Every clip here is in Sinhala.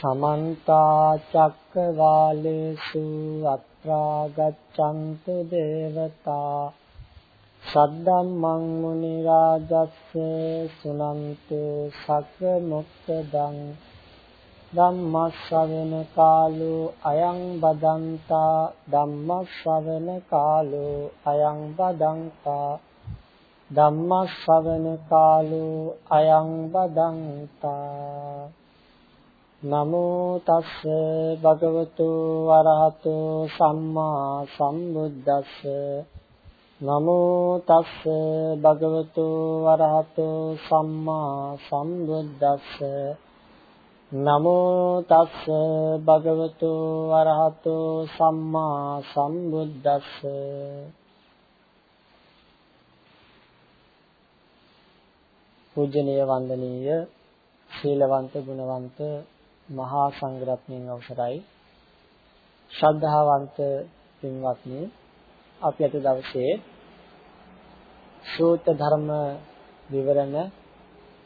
සමන්ත චක්කවාලේසු අත්‍රා ගච්ඡන්තු දේවතා සද්දම්මං මුනි රාජස්ස සුනන්තු සක්ක මොක්ඛදං ධම්මස්සවෙන කාලෝ අයං බදන්තා ධම්මස්සවෙන කාලෝ අයං බදන්තා ධම්මස්සවෙන කාලෝ අයං බදන්තා නමෝ තස්ස භගවතු වරහතෝ සම්මා සම්බුද්දස්ස. නමෝ තස්ස භගවතු වරහතෝ සම්මා සම්බුද්දස්ස. නමෝ තස්ස භගවතු වරහතෝ සම්මා සම්බුද්දස්ස. පූජනීය වන්දනීය ශීලවන්ත ගුණවන්ත මහා සංඝරත්නයන් අවසරයි ශ්‍රද්ධාවන්ත පින්වත්නි අපි අද දවසේ සූත්‍ර ධර්ම විවරණ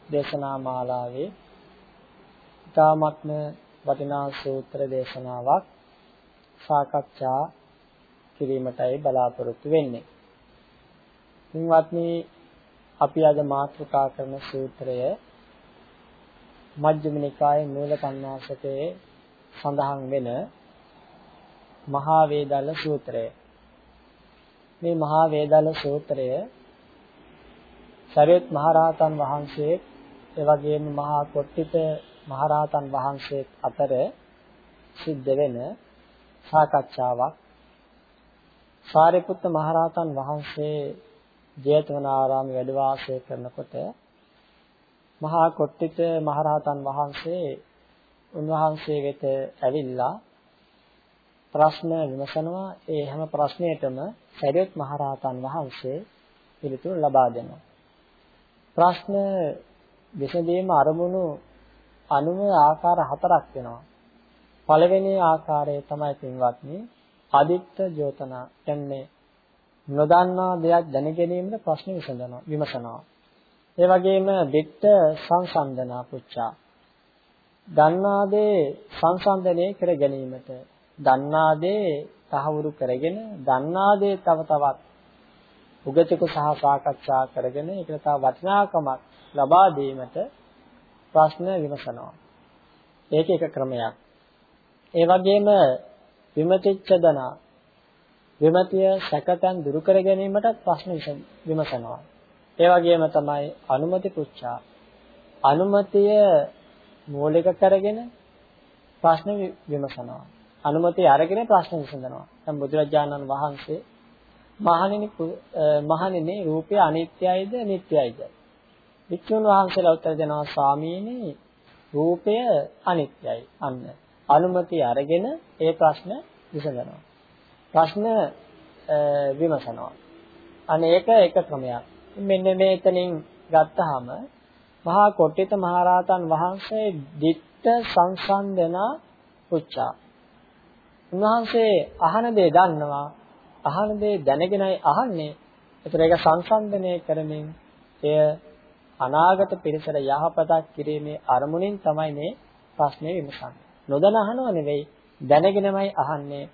දේශනා මාලාවේ තාමත්ම වටිනා සූත්‍ර දේශනාවක් සාකච්ඡා කිරීමටයි බලාපොරොත්තු වෙන්නේ. පින්වත්නි අපි අද මාතෘකා කරන සූත්‍රය මජ්ක්‍ධිම නිකායේ මූල කන්නාසකයේ සඳහන් වෙන මහා වේදල්ල සූත්‍රය. මේ මහා වේදල්ල සූත්‍රය සරියුත් මහරහතන් වහන්සේ ඒ වගේම මහා කොට්ටිත මහරහතන් වහන්සේ අතර සිද්ධ වෙන සාකච්ඡාවක්. සාරිපුත්ත මහරහතන් වහන්සේ ජේතවනාරාමයේ වැඩ වාසය කරනකොට මහා කොට්ටිත මහරහතන් වහන්සේ උන්වහන්සේ වෙත ඇවිල්ලා ප්‍රශ්න විමසනවා. ඒ හැම ප්‍රශ්නයකටම සරියුත් මහරහතන් වහන්සේ පිළිතුරු ලබා දෙනවා. ප්‍රශ්න විසඳීම අරමුණු අනුව ආකාර හතරක් වෙනවා. පළවෙනි ආකාරය තමයි පින්වත්නි අදිත්ත ජෝතනා. කියන්නේ නොදන්නා දෙයක් දැන ගැනීමට ප්‍රශ්න විසඳනවා විමසනවා. ඒ වගේම දෙත්ත සංසන්දනා පුච්චා. දන්නා දේ සංසන්දනය කර ගැනීමට දන්නා දේ තහවුරු කරගෙන දන්නා දේ තව තවත් උගතක සහ සාකච්ඡා කරගෙන ඒකට තව වටිනාකමක් ලබා දීමට ප්‍රශ්න විමසනවා. ඒක එක ක්‍රමයක්. ඒ වගේම විමතිච්ඡ දන විමතිය සැකතන් දුරු කර ගැනීමට ප්‍රශ්න විමසනවා. ඒ වගේම තමයි අනුමති පුච්චා. අනුමතිය මූලික කරගෙන ප්‍රශ්න විමසනවා. අනුමතිය අරගෙන ප්‍රශ්න විසඳනවා. දැන් බුදුරජාණන් වහන්සේ මහණෙනි මහණෙනි රූපය අනිත්‍යයිද නිට්ටයයිද? වික්ෂුන් වහන්සේලා උත්තර දෙනවා ස්වාමීනි රූපය අනිත්‍යයි. අන්න අනුමතිය අරගෙන ඒ ප්‍රශ්න විසඳනවා. ප්‍රශ්න විමසනවා. අනේක එක ක්‍රමයක්. මෙන්න මේතනින් ගත්තාම මහා කොට්ටිත මහරහතන් වහන්සේ ditta සංසන්දනා පුච්චා. උන්වහන්සේ අහන දේ දන්නවා. අහන දේ දැනගෙනයි අහන්නේ. ඒතර ඒක සංසන්දනය කරමින් එය අනාගත පිරිසට යහපතක් කිරීමේ අරමුණින් තමයි මේ ප්‍රශ්නේ විමසන්නේ. නොදැන අහනව නෙවෙයි දැනගෙනමයි අහන්නේ.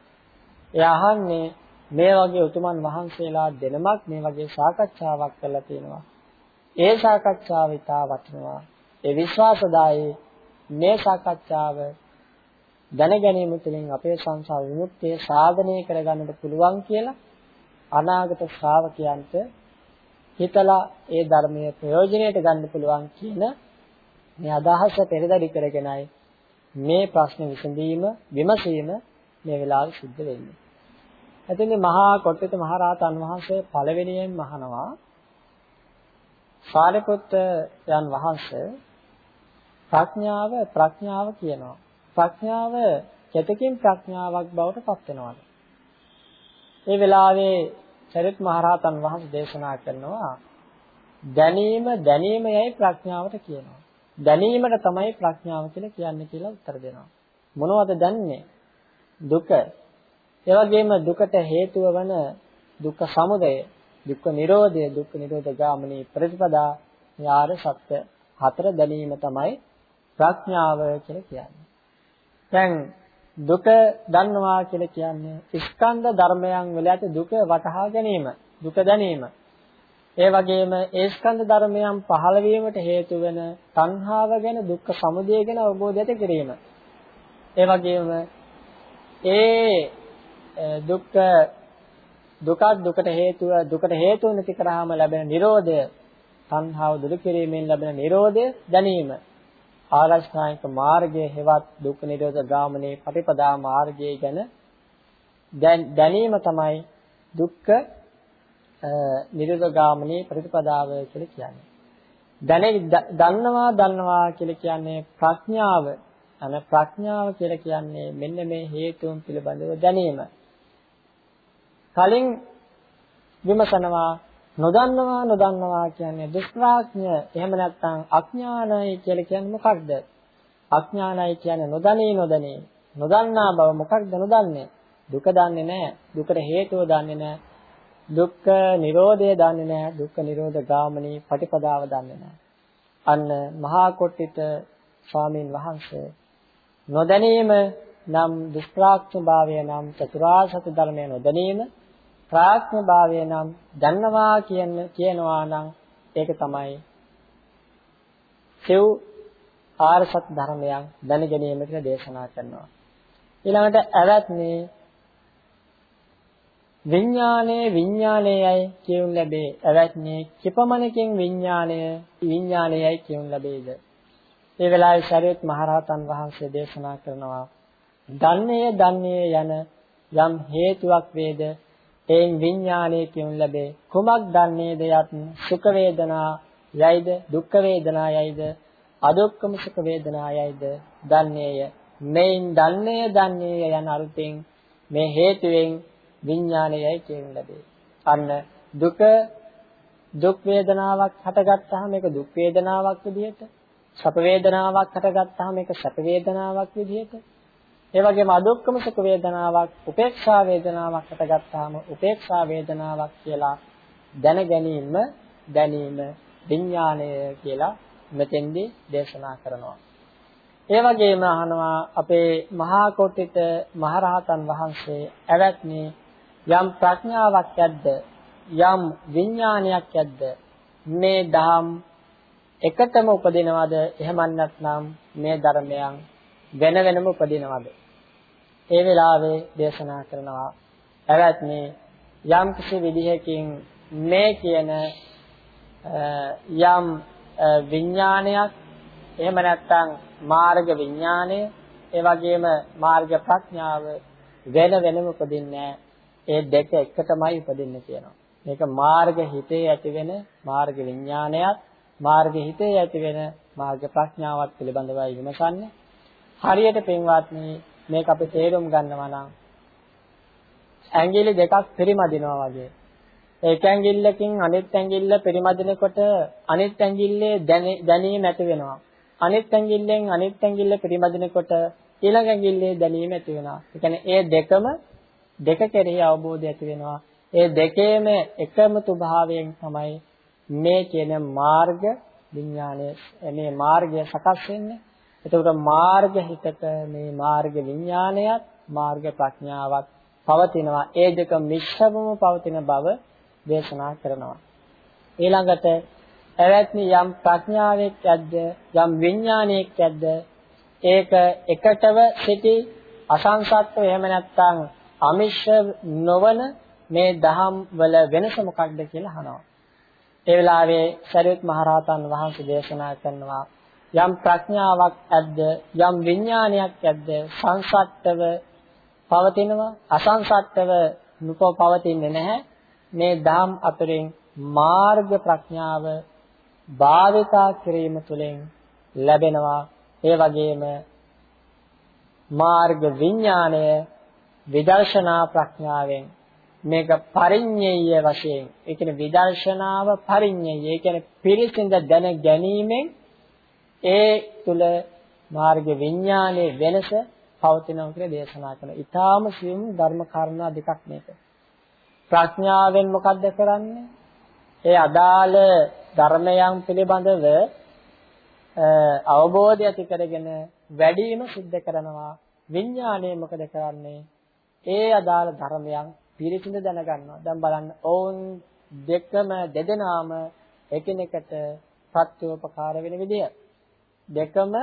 ඒ අහන්නේ මේ වගේ උතුමන් වහන්සේලා දෙනමක් මේ වගේ සාකච්ඡාවක් කරලා තියෙනවා. ඒ සාකච්ඡාව ඉතා වටිනවා. ඒ විශ්වාසදායී මේ සාකච්ඡාව දැන ගැනීම තුළින් අපේ සංසාර විමුක්තිය සාධනය කරගන්නට පුළුවන් කියලා අනාගත ශ්‍රාවකයන්ට හිතලා ඒ ධර්මයේ ප්‍රයෝජනයට ගන්න පුළුවන් කියන මේ අදහස පෙරදරි කරගෙනයි මේ ප්‍රශ්න විසඳීම විමසීම මේ වෙලාවේ සිද්ධ වෙන්නේ. එතෙන්දී මහා කොට්ටිත මහරහතන් වහන්සේ පළවෙනියෙන් මහනවා සාරිපුත්ත යන් වහන්සේ ප්‍රඥාව ප්‍රඥාව කියනවා. ප්‍රඥාව කෙතකින් ප්‍රඥාවක් බවට පත් වෙනවද? ඒ වෙලාවේ චරිත මහරහතන් වහන්සේ දේශනා කරනවා දැනීම දැනීම යයි ප්‍රඥාවට කියනවා. දැනීමට තමයි ප්‍රඥාව කියලා කියන්නේ කියලා උත්තර දෙනවා. මොනවද දන්නේ? දුක ඒ වගේම දුකට හේතුව වන දුක්ඛ සමුදය, දුක්ඛ නිරෝධය, දුක්ඛ නිරෝධ ගාමිනී ප්‍රතිපදා යාර සත්‍ය හතර දැනීම තමයි ප්‍රඥාව කියලා කියන්නේ. දැන් දුක දන්නවා කියලා කියන්නේ ස්කන්ධ ධර්මයන් වල ඇති දුක වටහා ගැනීම, දුක දැනීම. ඒ වගේම ඒ ස්කන්ධ ධර්මයන් පහළ වීමට හේතු වෙන තණ්හාව ගැන දුක්ඛ සමුදය ගැන අවබෝධය ඇති කිරීම. ඒ වගේම ඒ දුක්ඛ දුක දුකට හේතුව දුකට හේතුව නැති කරාම ලැබෙන Nirodha තණ්හාව දුරු කිරීමෙන් ලැබෙන Nirodha දැනීම. ආරෂ්ඨායක මාර්ගයේ හෙවත් දුක්ඛ නිරෝධ ගාමනේ පටිපදා මාර්ගය ගැන දැනීම තමයි දුක්ඛ නිරෝධගාමිනී ප්‍රතිපදාව කියලා කියන්නේ. දැනේ දන්නවා දන්නවා කියලා කියන්නේ ප්‍රඥාව. අන ප්‍රඥාව කියලා කියන්නේ මෙන්න මේ හේතුන් පිළිබඳව දැනීම. කලින් විමසනවා නොදන්නවා නොදන්නවා කියන්නේ දුෂ්ප්‍රඥ එහෙම නැත්නම් අඥානයි කියලා කියන්නේ මොකක්ද? අඥානයි කියන්නේ නොදැනී නොදැනී නොදන්නා බව මොකක්ද නොදන්නේ? දුක දන්නේ නැහැ. දුකට හේතුව දන්නේ නැහැ. දුක්ඛ නිරෝධය දන්නේ නැහැ දුක්ඛ නිරෝධ ගාමිනී පටිපදාව දන්නේ නැහැ අන්න මහා කොට්ටිත ස්වාමීන් වහන්සේ නොදැනීම නම් දුෂ්ප්‍රාඥ භාවය නම් චතුරාර්ය සත්‍ය ධර්මය නොදැනීම ප්‍රාඥ භාවය නම් දන්නවා කියන කියනවා නම් ඒක තමයි සිව් ආර්ය සත්‍ය ධර්මයන් දැන ගැනීමට දේශනා කරනවා ඊළඟට ඇවැත්නේ විඥානයේ විඥානයයි කියුන් ලැබේ. එවත්නේ කිපමණකින් විඥානය විඥානයයි කියුන් ලැබේද? ඒ වෙලාවේ ශරීරත් මහරහතන් වහන්සේ දේශනා කරනවා දන්නේ දන්නේ යන යම් හේතුවක් වේද එයින් විඥානයේ කියුන් ලැබේ. කුමක් දන්නේද යත් සුඛ වේදනා යයිද දුක්ඛ වේදනා යයිද අදුක්ඛම සුඛ වේදනා යයිද දන්නේය. මේන් දන්නේ දන්නේය යන අර්ථයෙන් මේ හේතුවෙන් විඥානයයි කියනු ලැබේ. අන්න දුක දුක් වේදනාවක් හටගත්තාම ඒක දුක් වේදනාවක් විදිහට, සැප වේදනාවක් හටගත්තාම ඒක සැප වේදනාවක් විදිහට, ඒ වගේම අදුක්කම සුඛ වේදනාවක්, උපේක්ෂා වේදනාවක් හටගත්තාම උපේක්ෂා වේදනාවක් කියලා දැන ගැනීම, දැනීම විඥානය කියලා මෙතෙන්දී දේශනා කරනවා. ඒ වගේම අහනවා අපේ මහා කොටිත මහරහතන් වහන්සේ ඇවැත්නි යම් ප්‍රඥාවක් ඇද්ද? යම් විඥානයක් ඇද්ද? මේ දහම් එකතම උපදිනවද? එහෙම නැත්නම් මේ ධර්මයන් වෙන වෙනම උපදිනවද? ඒ වෙලාවේ දේශනා කරනවා එවත්නි යම් කිසි විදිහකින් මේ කියන යම් විඥානයක් එහෙම නැත්නම් මාර්ග විඥානය ඒ වගේම මාර්ග ප්‍රඥාව වෙන වෙනම උපදින්නේ ඒ දෙක එකටමයි උපදින්නේ කියනවා. මේක මාර්ග හිතේ ඇතිවෙන මාර්ග විඥානයත් මාර්ග හිතේ ඇතිවෙන මාර්ග ප්‍රඥාවත් පිළිබඳවයි විමසන්නේ. හරියට පින්වත්නි මේක අපි තේරුම් ගන්නවා නම් ඇඟිලි දෙකක් පරිමදිනවා වගේ. ඒක ඇඟිල්ලකින් අනිත් ඇඟිල්ල පරිමදිනකොට අනිත් ඇඟිල්ලේ දැනීම ඇති වෙනවා. අනිත් ඇඟිල්ලෙන් අනිත් ඇඟිල්ල පරිමදිනකොට ඊළඟ ඇඟිල්ලේ දැනීම ඇති වෙනවා. ඒ කියන්නේ ඒ දෙකම දෙක කෙරෙහි අවබෝධය ඇති වෙනවා. ඒ දෙකේම එකමතු භාවයෙන් තමයි මේ කියන මාර්ග විඥානය මේ මාර්ගය සකස් වෙන්නේ. එතකොට මාර්ග හිතක මේ මාර්ග විඥානයත් මාර්ග ප්‍රඥාවත් පවතිනවා. ඒ දෙක මිශ්‍රවම පවතින බව දේශනා කරනවා. ඊළඟට එවැත්නි යම් ප්‍රඥාවෙක් ඇද්ද යම් විඥානයක් ඇද්ද ඒක එකටව සිටි අසංසත්ව එහෙම නැත්නම් අමිෂ නොවන මේ දහම් වල වෙනස මොකක්ද කියලා අහනවා. ඒ වෙලාවේ ශරීරත් මහරහතන් වහන්සේ දේශනා කරනවා යම් ප්‍රඥාවක් ඇද්ද යම් විඥානයක් ඇද්ද සංසත්තව පවතිනවා අසංසත්තව නුපව පවතින්නේ නැහැ. මේ දහම් අතරින් මාර්ග ප්‍රඥාව භාවිතා කිරීම තුළින් ලැබෙනවා. ඒ වගේම මාර්ග විඥාණය විදර්ශනා ප්‍රඥාවෙන් මේක පරිඤ්ඤය වශයෙන් ඒ කියන්නේ විදර්ශනාව පරිඤ්ඤය ඒ කියන්නේ පිරිසිඳ දැන ගැනීමෙන් ඒ තුල මාර්ග විඥානයේ වෙනස පවතිනවා කියලා දේශනා කරනවා. ඊටාම සියුම් ධර්ම කාරණා දෙකක් මේක. ප්‍රඥාවෙන් මොකද්ද කරන්නේ? ඒ අදාළ ධර්මයන් පිළිබඳව අවබෝධය ඇති කරගෙන වැඩිම සිද්ධ කරනවා විඥාණය මොකද කරන්නේ? ඒ අදාළ ධර්මයන් පිරිසිදු දැනගන්නවා. දැන් බලන්න ඕන් දෙකම දෙදෙනාම එකිනෙකට ප්‍රත්‍යෝපකාර වෙන විදිය. දෙකම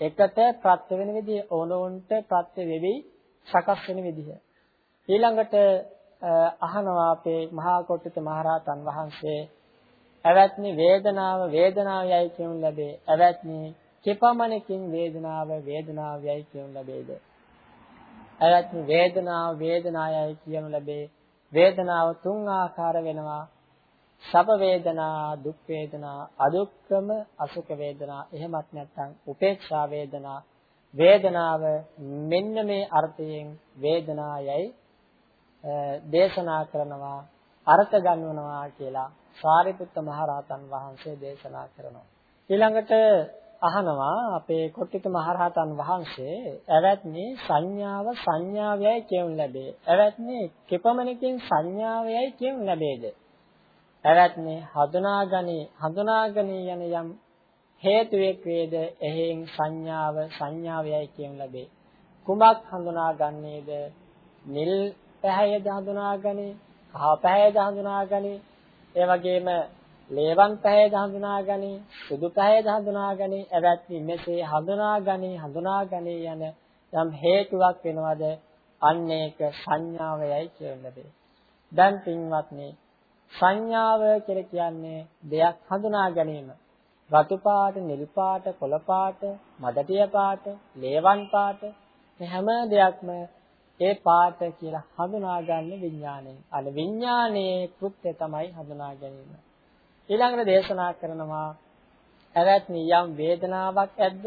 එකට ප්‍රත්‍ය වෙන විදිය ඕනෝන්ට ප්‍රත්‍ය වෙවි සකස් වෙන විදිය. ඊළඟට අහනවා අපේ මහා කොට්ටිත මහරහතන් වහන්සේ ඇවැත්නි වේදනාව වේදනාවයයි කියනු ලැබේ. ඇවැත්නි කෙපමණකින් වේදනාව වේදනාවයයි කියනු ලැබේද? ඇවැත්නි වේදනාව වේදනාවයයි කියනු ලැබේ. වේදනාව තුන් ආකාර වෙනවා. සබ වේදනා, දුක් වේදනා, අදුක්කම, අසුඛ වේදනා, එහෙමත් නැත්නම් උපේක්ෂා වේදනා. වේදනාව මෙන්න මේ අර්ථයෙන් වේදනායයි දේශනා කරනවා අර්ථ ගන්වනවා කියලා සාරිපුත්ත මහරහතන් වහන්සේ දේශනා කරනවා. ඊළඟට අහනවා අපේ කොට්ටිත මහරහතන් වහන්සේ ඇවැත්නි සංඥාව සංඥාවයයි කියුන් ලැබේ. ඇවැත්නි කෙපමණකින් සංඥාවයයි කියුන් ලැබේද? ඇවැත්නි හඳුනාගනී හඳුනාගනී යන යම් හේතුවෙක් වේද එහෙන් සංඥාව සංඥාවයයි කියුන් ලැබේ. කුමක් හඳුනාගන්නේද? නිල් පැහැයද හඳුනාගනී, කහ පැහැයද හඳුනාගනී, ඒ වගේම ලේවන් පැහැයද හඳුනාගනී, සුදු පැහැයද හඳුනාගනී, එවැත්නි මෙසේ හඳුනාගනී, හඳුනාගනී යන යම් හේතුවක් වෙනවද? අන්න ඒක සංඥාවයයි කියන ලැබේ. දැන් පින්වත්නි සංඥාව කියලා කියන්නේ දෙයක් හඳුනා ගැනීම. රතු පාට, නිල් පාට, කොළ පාට, මඩටිය පාට, ලේවන් පාට මේ හැම දෙයක්ම ඒ පාට කියලා හඳුනාගන්නේ විඥාණයෙන්. අන විඥානයේ කෘත්‍ය තමයි හඳුනා ගැනීම. ඊළඟට දේශනා කරනවා ඇවැත්නි යම් වේදනාවක් ඇද්ද?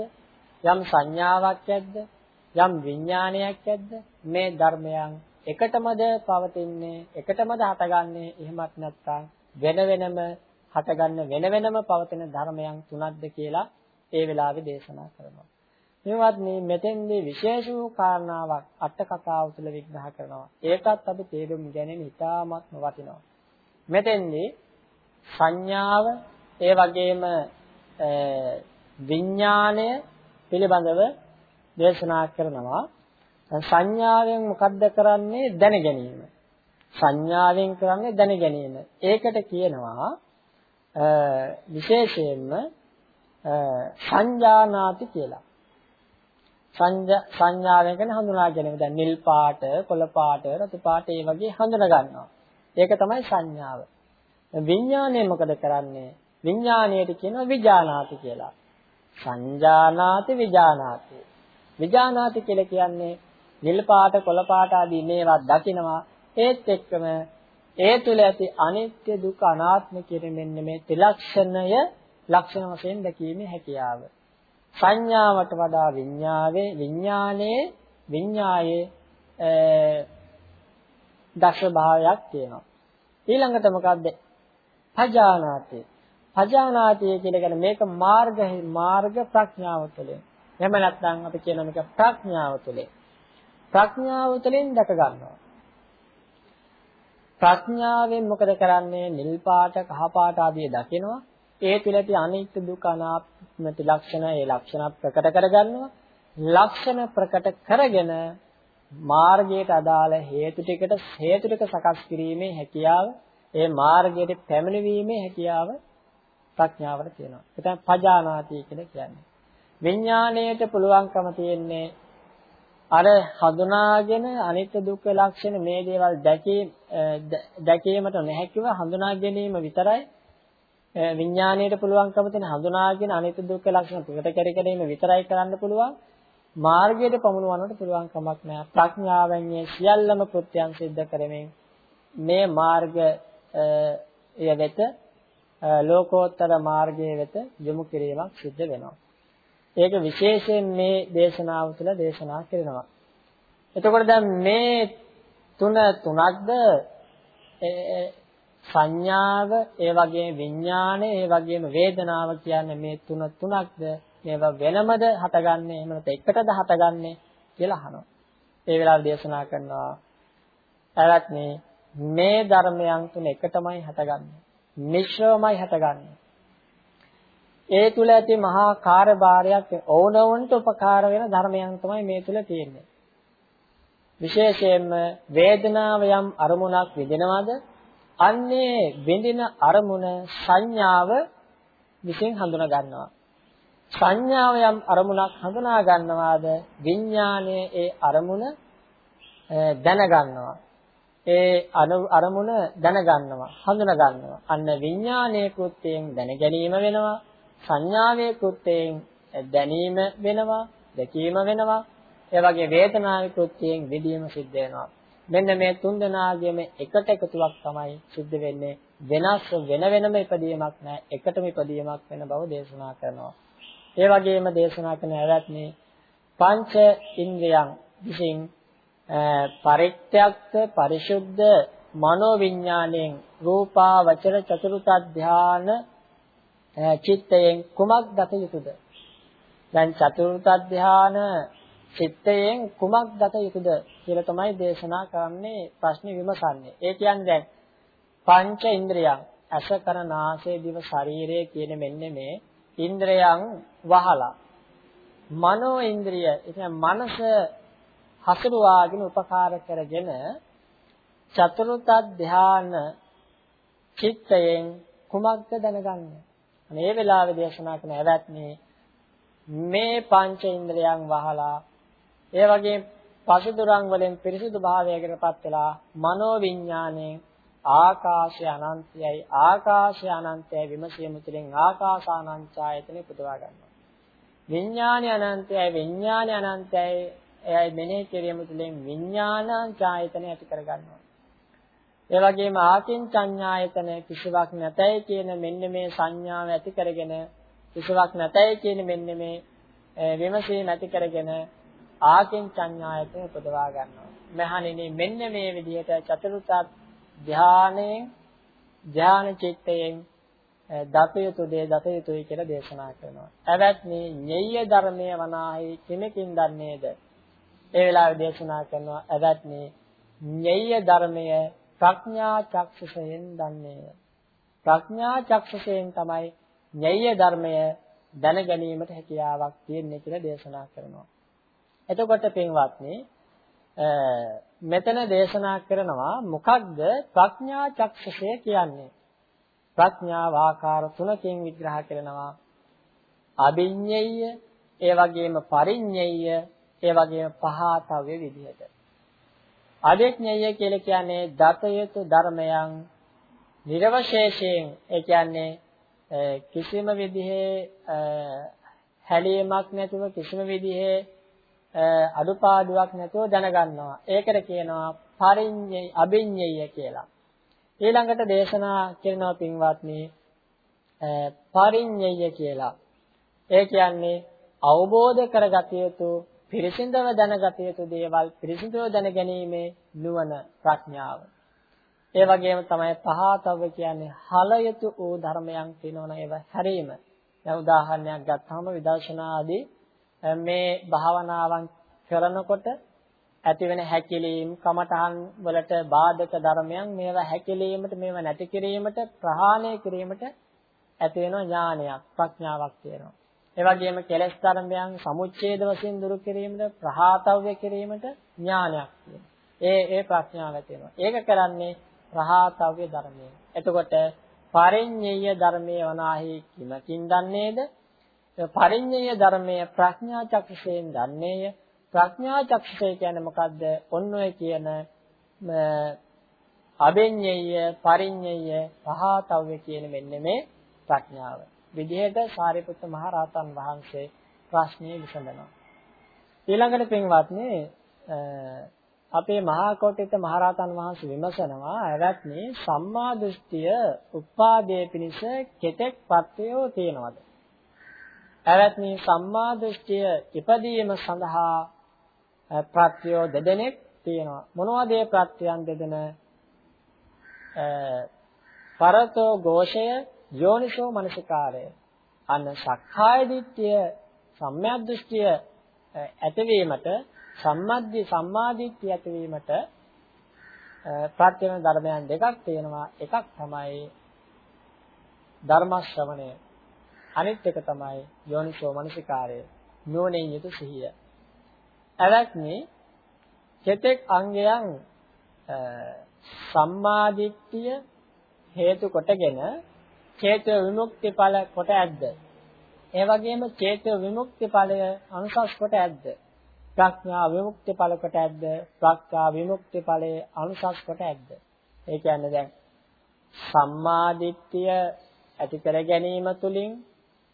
යම් සංඥාවක් ඇද්ද? යම් විඥානයක් ඇද්ද? මේ ධර්මයන් එකටමද පවතින්නේ? එකටමද හටගන්නේ? එහෙමත් නැත්නම් වෙන වෙනම හටගන්න වෙන වෙනම පවතින ධර්මයන් තුනක්ද කියලා ඒ වෙලාවේ දේශනා කරනවා. මේවත් මේ මෙතෙන්දී විශේෂ වූ කාරණාවක් අට කතාව තුළ විග්‍රහ කරනවා. ඒකත් අපි තේරුම් ගැනීම ඉතාමත්ම වටිනවා. මෙතෙන්දී සංඥාව ඒ වගේම විඥාණය පිළිබඳව දේශනා කරනවා. සංඥාවෙන් මොකද්ද කරන්නේ දැන ගැනීම. සංඥාවෙන් කරන්නේ දැන ගැනීම. ඒකට කියනවා විශේෂයෙන්ම සංජානාති කියලා. සංඥාවෙන් කියන්නේ හඳුනා ගැනීම. දැන් නිල් පාට, කොළ පාට, රතු පාට ඒ වගේ හඳුනා ගන්නවා. ඒක තමයි සංඥාව. විඥානය මොකද කරන්නේ? විඥාණයට කියනවා විජානාති කියලා. සංජානාති විජානාති. විජානාති කියලා කියන්නේ නිල් පාට, කොළ පාට ආදී මේවා දකිනවා. ඒත් එක්කම ඒ තුල ඇති අනිත්‍ය දුක අනාත්ම කියන මෙන්න මේ ත්‍රිලක්ෂණය ලක්ෂණ වශයෙන් දැකීමේ හැකියාව. සංඥාවට වඩා විඤ්ඤාවේ විඤ්ඤාණයේ විඤ්ඤායේ දශ භාවයක් තියෙනවා. ඊළඟට මොකද්ද? පජානාති. පජානාති කියලා කියන්නේ මේක මාර්ග මාර්ග ප්‍රඥාව තුළින්. එහෙම නැත්නම් අපි කියන මේක ප්‍රඥාව තුළින්. ප්‍රඥාව තුළින් දැක ගන්නවා. ප්‍රඥාවෙන් මොකද කරන්නේ? නිල් පාට, කහ පාට ආදී දකිනවා. ඒ තුළ ඇති අනිත්‍ය දුක අනාත්ම ලක්ෂණ ඒ ලක්ෂණ ප්‍රකට කරගන්නවා. ලක්ෂණ ප්‍රකට කරගෙන මාර්ගයට අදාළ හේතු ටිකට හේතු ටික සකස් කිරීමේ හැකියාව ඒ මාර්ගයට පැමිණීමේ හැකියාව ප්‍රඥාවට තියෙනවා. ඒ තමයි පජානාති කියලා කියන්නේ. විඥාණයට පුළුවන්කම තියෙන්නේ අර හඳුනාගෙන අනිත්‍ය දුක්ඛ ලක්ෂණ මේ දේවල් දැකීම දැකීමට නැහැකිව හඳුනා ගැනීම විතරයි විඥාණයට පුළුවන්කම තියෙන හඳුනාගෙන අනිත්‍ය දුක්ඛ ලක්ෂණ ප්‍රකට කර ගැනීම විතරයි කරන්න පුළුවන්. මාර්ගයට පමුණවන්නට පුළුවන් කමක් නැහැ. ප්‍රඥාවෙන් මේ සියල්ලම කෘත්‍යයන් සිද්ධ කරමින් මේ මාර්ගය වෙත ලෝකෝත්තර මාර්ගයේ වෙත යොමු කිරීමක් සිද්ධ වෙනවා. ඒක විශේෂයෙන් මේ දේශනාව තුළ දේශනා කරනවා. එතකොට දැන් මේ තුන තුනක්ද සංඥාව, ඒ වගේම විඥානය, ඒ වගේම වේදනාව කියන්නේ මේ තුන තුනක්ද මේවා වෙනමද හටගන්නේ එහෙම නැත්නම් එකටද හටගන්නේ කියලා අහනවා. ඒ වෙලාව දේශනා කරනවා. එලත් මේ ධර්මයන් තුන එකටමයි හටගන්නේ. මිශ්‍රවමයි හටගන්නේ. ඒ තුල ඇති මහා කාර්යභාරයක් ඕනවන්ට උපකාර වෙන ධර්මයන් තමයි මේ තුල තියෙන්නේ. විශේෂයෙන්ම වේදනාව යම් අරමුණක් විඳිනවද? අන්නේ විඳින අරමුණ සංඥාව විසින් හඳුනා ගන්නවා. සංඥාව යම් අරමුණක් හඳුනා ගන්නවාද විඥානයේ ඒ අරමුණ දැන ගන්නවා. ඒ අරමුණ දැන ගන්නවා, හඳුනා ගන්නවා. අන්න විඥානයේ කෘත්‍යයෙන් දැන ගැනීම වෙනවා. සංඥාවේ කෘත්‍යයෙන් දැනීම වෙනවා, දැකීම වෙනවා. ඒ වගේ වේදනාවේ කෘත්‍යයෙන් විදීම සිද්ධ වෙනවා. මෙන්න මේ තුන් දෙනාගේම එකට එකතුවක් තමයි සිද්ධ වෙන්නේ. වෙනස් වෙන වෙනම ඉපදීමක් නැහැ. එකටම ඉපදීමක් වෙන බව දේශනා කරනවා. ඒ වගේම දේශනා කරන ඇවැත්නේ පංච ඉන්ද්‍රයන් විසින් පරිත්‍යාග්ත පරිශුද්ධ මනෝවිඥාණයෙන් රූපා වචර චතුර්ථ ධාන චිත්තයෙන් කුමක් දත යුතුද? දැන් චතුර්ථ ධාන චිත්තයෙන් කුමක් දත යුතුද කියලා තමයි දේශනා කරන්නේ ප්‍රශ්න විමසන්නේ. ඒ කියන්නේ දැන් පංච ඉන්ද්‍රියන් ඇස කන නාසය දිව ශරීරය කියන මෙන්න මේ ඉන්ද්‍රයන් වහලා මනෝ ඉන්ද්‍රිය ඒ මනස හසුරුවාගෙන උපකාර කරගෙන චතුර්ථ ධාන චිත්තයෙන් කුමක්ද දැනගන්නේ? මේ වෙලාවේ දේශනා කරන ඇවැත්නේ මේ පංච ඉන්ද්‍රයන් වහලා ඒ වගේ පසුදුරන් වලින් පිරිසිදු භාවයකටපත් වෙලා මනෝ විඥාණයෙන් ආකාශය අනන්තයයි ආකාශය අනන්තයයි විමසීම තුළින් ආකාසානංචායතනෙ පුදවා ගන්නවා. විඥානය අනන්තයයි විඥානය අනන්තයයි එයයි මෙනෙහි කිරීම තුළින් විඥානංචායතනෙ ඇති කර ගන්නවා. ඒ වගේම ආකින්චඤ්ඤායතන කිසිවක් නැතයි කියන මෙන්න මේ සංඥාව ඇති කරගෙන කිසිවක් නැතයි කියන මෙන්න මේ විමසීම ඇති කරගෙන ආකින්චඤ්ඤායතන උපදවා ගන්නවා. මහණෙනි මෙන්න මේ විදිහට චතුර්ථ ධානයෙන් ධාන චිත්තයෙන් දතයුතු දේ දතයුතුයි කියලා දේශනා කරනවා. එවත්නි ඤෙය්‍ය ධර්මයේ වනාහි කිමකින් දන්නේද? ඒ වෙලාවේ දේශනා කරනවා එවත්නි ඤෙය්‍ය ධර්මයේ ප්‍රඥා චක්ෂුෂයෙන් දන්නේය. ප්‍රඥා චක්ෂුෂයෙන් තමයි ඤෙය්‍ය ධර්මය දැන ගැනීමට හැකියාවක් තියෙන්නේ කියලා දේශනා කරනවා. එතකොට පින්වත්නි මෙතන දේශනා කරනවා මොකක්ද ප්‍රඥා චක්ෂුෂය කියන්නේ? ප්‍රඥාව ආකාර තුනකින් විග්‍රහ කරනවා. අභිඤ්ඤය, ඒ වගේම පරිඤ්ඤය, ඒ වගේම පහතව්‍ය විදිහට. අවිඥය කියලා කියන්නේ දතයුතු ධර්මයන් නිර්වශේෂයෙන් ඒ කියන්නේ කිසිම විදිහේ හැලීමක් නැතුව කිසිම විදිහේ අඩුපාඩුවක් නැතුව දැනගන්නවා. ඒකට කියනවා පරිඤ්ඤය අභිඤ්ඤය කියලා. ඊළඟට දේශනා කරනවා පින්වත්නි පරිඤ්ඤය කියලා. ඒ කියන්නේ අවබෝධ කරගත යුතු පිරිසිදුව දැනගත යුතු දේවල් පිරිසිදුව දැනගැනීමේ නුවණ ප්‍රඥාව. ඒ වගේම තමයි පහතව කියන්නේ හල යුතු වූ ධර්මයන් තියෙනවන ඒව හැරීම. දැන් උදාහරණයක් ගත්තාම විදර්ශනා ආදී මේ භාවනාවන් කරනකොට ඇතිවෙන හැකිලීම් කමඨහන් වලට බාධක ධර්මයන් මේවා හැකිලීමට මේවා නැති කිරීමට ප්‍රහාණය කිරීමට ඇති වෙන ඥානයක් ප්‍රඥාවක් තියෙනවා. ඒ වගේම කෙලෙස් ධර්මයන් සමුච්ඡේද වශයෙන් දුරු කිරීමට ප්‍රහාතව්‍ය කිරීමට ඥානයක් තියෙනවා. ඒ ඒ ප්‍රඥාව තියෙනවා. ඒක කරන්නේ ප්‍රහාතව්‍ය ධර්මයෙන්. එතකොට පරිඤ්ඤය ධර්මයේ වනාහි කිමකින් දන්නේද? පරිඤ්ඤය ධර්මය ප්‍රඥා චක්ෂයෙන් දන්නේය. ප්‍රඥා චක්ෂය කියන්නේ මොකද්ද? ඔන්න ඔය කියන අභිඤ්ඤය, පරිඤ්ඤය, පහතව්‍ය කියන මෙන්න මේ ප්‍රඥාව. විදිහට සාරිපුත්ත මහ රහතන් වහන්සේ ප්‍රශ්නේ විසඳනවා. ඊළඟට පින්වත්නි අපේ මහා කෝටිත මහ රහතන් වහන්සේ විමසනවා එවත්නි සම්මා දෘෂ්ටිය උපාදයේ පිණිස කෙතෙක් පත්‍යෝ තියෙනවද? එවත්නි සම්මා දෘෂ්ටිය ඉපදීම සඳහා ප්‍රත්‍යෝ දෙදෙනෙක් තියෙනවා. මොනවද ඒ ප්‍රත්‍යයන් දෙදෙන? පරතෝ ഘോഷය යෝනිසෝ මනසිකාරය අන්න සක්කාය දිට්ඨිය සම්‍යක් දෘෂ්ටිය ඇතිවීමට සම්මද්දි සම්මාදිට්ඨිය ඇතිවීමට ප්‍රත්‍යන ධර්මයන් දෙකක් තියෙනවා එකක් තමයි ධර්ම ශ්‍රවණය අනිත් එක තමයි යෝනිසෝ මනසිකාරය. නුවණින් යුතු සිහිය. එවත්නි කෙතෙක් අංගයන් සම්මාදිට්ඨිය හේතු කොටගෙන චේතෝ විමුක්ති ඵල කොට ඇද්ද? ඒ වගේම චේතෝ විමුක්ති ඵලය අනුසස් කොට ඇද්ද? ප්‍රඥා විමුක්ති ඵල කොට ඇද්ද? ප්‍රඥා විමුක්ති ඵලයේ අනුසස් කොට ඇද්ද? ඒ කියන්නේ දැන් සම්මාදිට්ඨිය ඇති කර ගැනීම තුළින්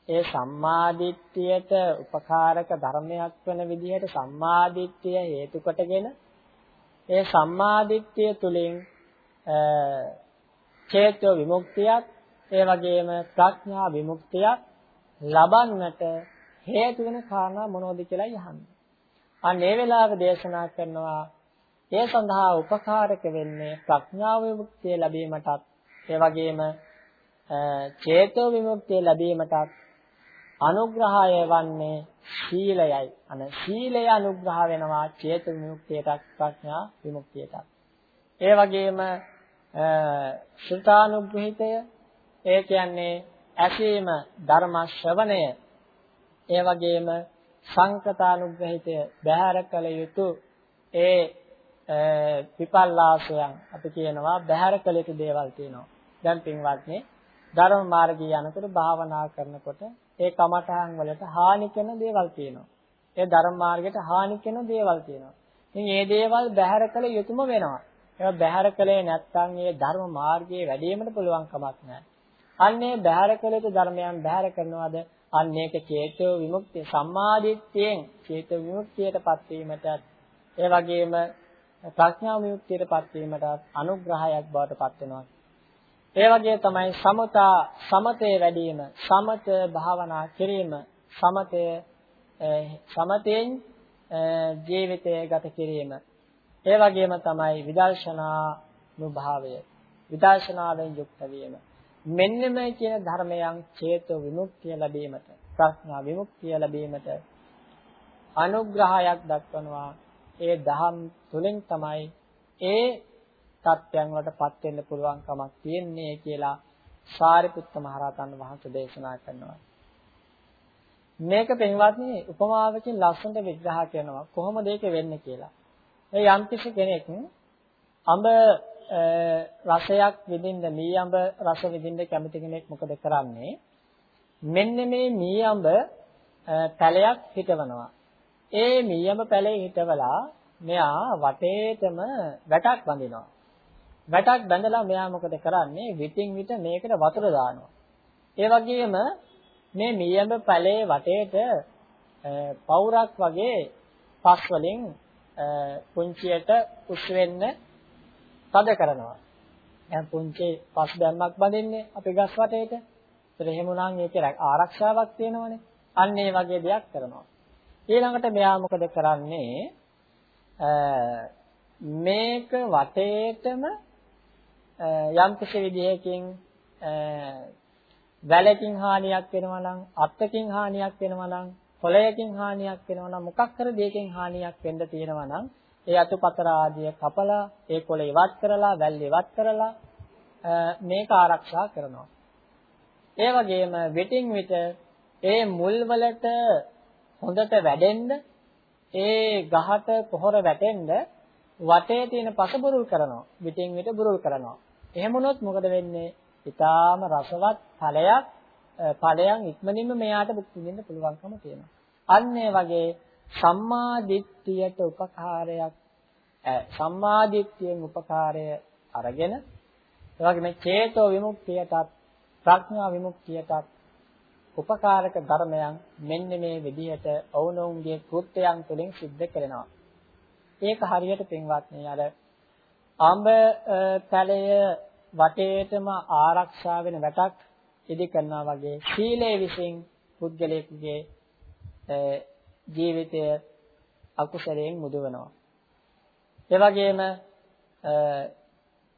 ඒ සම්මාදිට්ඨියට උපකාරක ධර්මයක් වෙන විදිහට සම්මාදිට්ඨිය හේතු කොටගෙන ඒ සම්මාදිට්ඨිය තුළින් චේතෝ විමුක්තියක් ඒ වගේම ප්‍රඥා විමුක්තියක් ලබන්නට හේතු වෙන කාරණා මොනවද කියලා යහන්නේ. අන්න ඒ වෙලාවේ දේශනා කරනවා ඒ සඳහා උපකාරක වෙන්නේ ප්‍රඥා විමුක්තිය ලැබීමටත් ඒ වගේම චේතෝ විමුක්තිය ලැබීමටත් අනුග්‍රහය වන්නේ සීලයයි. අන සීලය අනුග්‍රහ වෙනවා චේතෝ විමුක්තියටත් ප්‍රඥා විමුක්තියටත්. ඒ වගේම ශ්‍රතානුග්‍රහිතය ඒ කියන්නේ ඇසීම ධර්ම ශ්‍රවණය ඒ වගේම සංකතානුග්‍රහිතය බහැර කළ යුතු ඒ විපල්ලාසයන් අපි කියනවා බහැර කළ යුතු දේවල් තියෙනවා. දැන් පින්වත්නි ධර්ම මාර්ගයේ යනකොට භාවනා කරනකොට ඒ කමඨහන් වලට හානි කරන දේවල් තියෙනවා. ඒ ධර්ම මාර්ගයට හානි කරන දේවල් තියෙනවා. ඉතින් මේ දේවල් බැහැර කළ යුතුම වෙනවා. ඒවා බැහැර කළේ නැත්නම් මේ ධර්ම මාර්ගයේ වැඩිවීමට පුළුවන් කමක් නැහැ. අන්නේ බැහැර කළ යුතු ධර්මයන් බැහැර කරනවාද? අන්න ඒක චේතෝ විමුක්තිය සම්මාදිට්ඨියෙන් චේතෝ විමුක්තියටපත් වීමටත් ඒ වගේම ප්‍රඥා විමුක්තියටපත් වීමටත් අනුග්‍රහයක් බවට පත් වෙනවා. ඒ වගේ තමයි සමතා සමතේ වැඩිම සමත භාවනා කිරීම සමතය සමතෙන් ජීවිතය ගත කිරීම ඒ වගේම තමයි විදර්ශනා නුභාවය විදර්ශනාවෙන් යුක්ත වීම මෙන්න මේ කියන ධර්මයන් චේතෝ විමුක්තිය ලැබීමට ප්‍රඥා විමුක්තිය ලැබීමට අනුග්‍රහයක් දක්වනවා ඒ දහම් තුලින් තමයි ඒ තත්ත්වයන් වලටපත් වෙන්න පුළුවන් කමක් තියෙන්නේ කියලා සාරිපුත්ත මහරහතන් වහන්සේ දේශනා කරනවා. මේක පින්වත්නි උපමාවකින් ලස්සනට විග්‍රහ කරනවා කොහොමද ඒක වෙන්නේ කියලා. ඒ යම්කිසි කෙනෙක් අඹ රසයක් විඳින්න මී අඹ රස විඳින්න කැමති කෙනෙක් මොකද කරන්නේ? මෙන්න මේ මී අඹ පැලයක් හිටවනවා. ඒ මී අඹ පැලේ හිටවලා මෙයා වටේටම වැටක් බඳිනවා. වැටක් බැඳලා මෙයා මොකද කරන්නේ? විටින් විට මේකට වතුර දානවා. ඒ වගේම මේ මීයඹ පැලේ වටේට පවුරක් වගේ පස් වලින් පුංචියට උස් වෙන්න තද කරනවා. දැන් පුංචි පස් දැම්මක් බඳින්නේ අපි ගස් වටේට. ඒතර එහෙම උනන් ඒකේ ආරක්ෂාවක් තියෙනවනේ. අන්න ඒ වගේ දෙයක් කරනවා. ඊළඟට මෙයා මොකද කරන්නේ? මේක වටේටම යම් කිසි විදිහකින් වැලකින් හානියක් වෙනවා නම් අත්තකින් හානියක් වෙනවා නම් කොළයකින් හානියක් වෙනවා නම් මොකක් කර දෙයකින් හානියක් වෙන්න තියෙනවා නම් ඒ අතුපතර ආදිය කපලා ඒ කොළ ඉවත් කරලා වැල් ඉවත් කරලා මේක ආරක්ෂා කරනවා. ඒ වගේම විටින් විට ඒ මුල් වලට හොඳට වැඩෙන්න ඒ ගහට පොහොර වැටෙන්න වටේ තියෙන පස බුරුල් කරනවා. විටින් විට බුරුල් කරනවා. එහෙම වුණොත් මොකද වෙන්නේ? ඊටාම රසවත් ඵලයක් ඵලයන් ඉක්මනින්ම මෙයාට භුක්ති විඳින්න පුළුවන්කම තියෙනවා. අන්න ඒ වගේ සම්මා දිට්ඨියට උපකාරයක් සම්මා දිට්ඨියෙන් උපකාරය අරගෙන ඒ වගේ මේ චේතෝ විමුක්තියටත් ප්‍රඥා විමුක්තියටත් උපකාරක ධර්මයන් මෙන්න මේ විදිහට ඔවුනොවුන්ගේ කෘත්‍යයන් තුළින් සිද්ධ කරනවා. ඒක හරියට පින්වත්නි අර අඹ පැලය වටේටම ආරක්ෂා වෙන වැටක් ඉදි කරනවා වගේ සීලය විසින් පුද්ගලයෙකුගේ ජීවිතය අකුසලයෙන් මුදවනවා. ඒ වගේම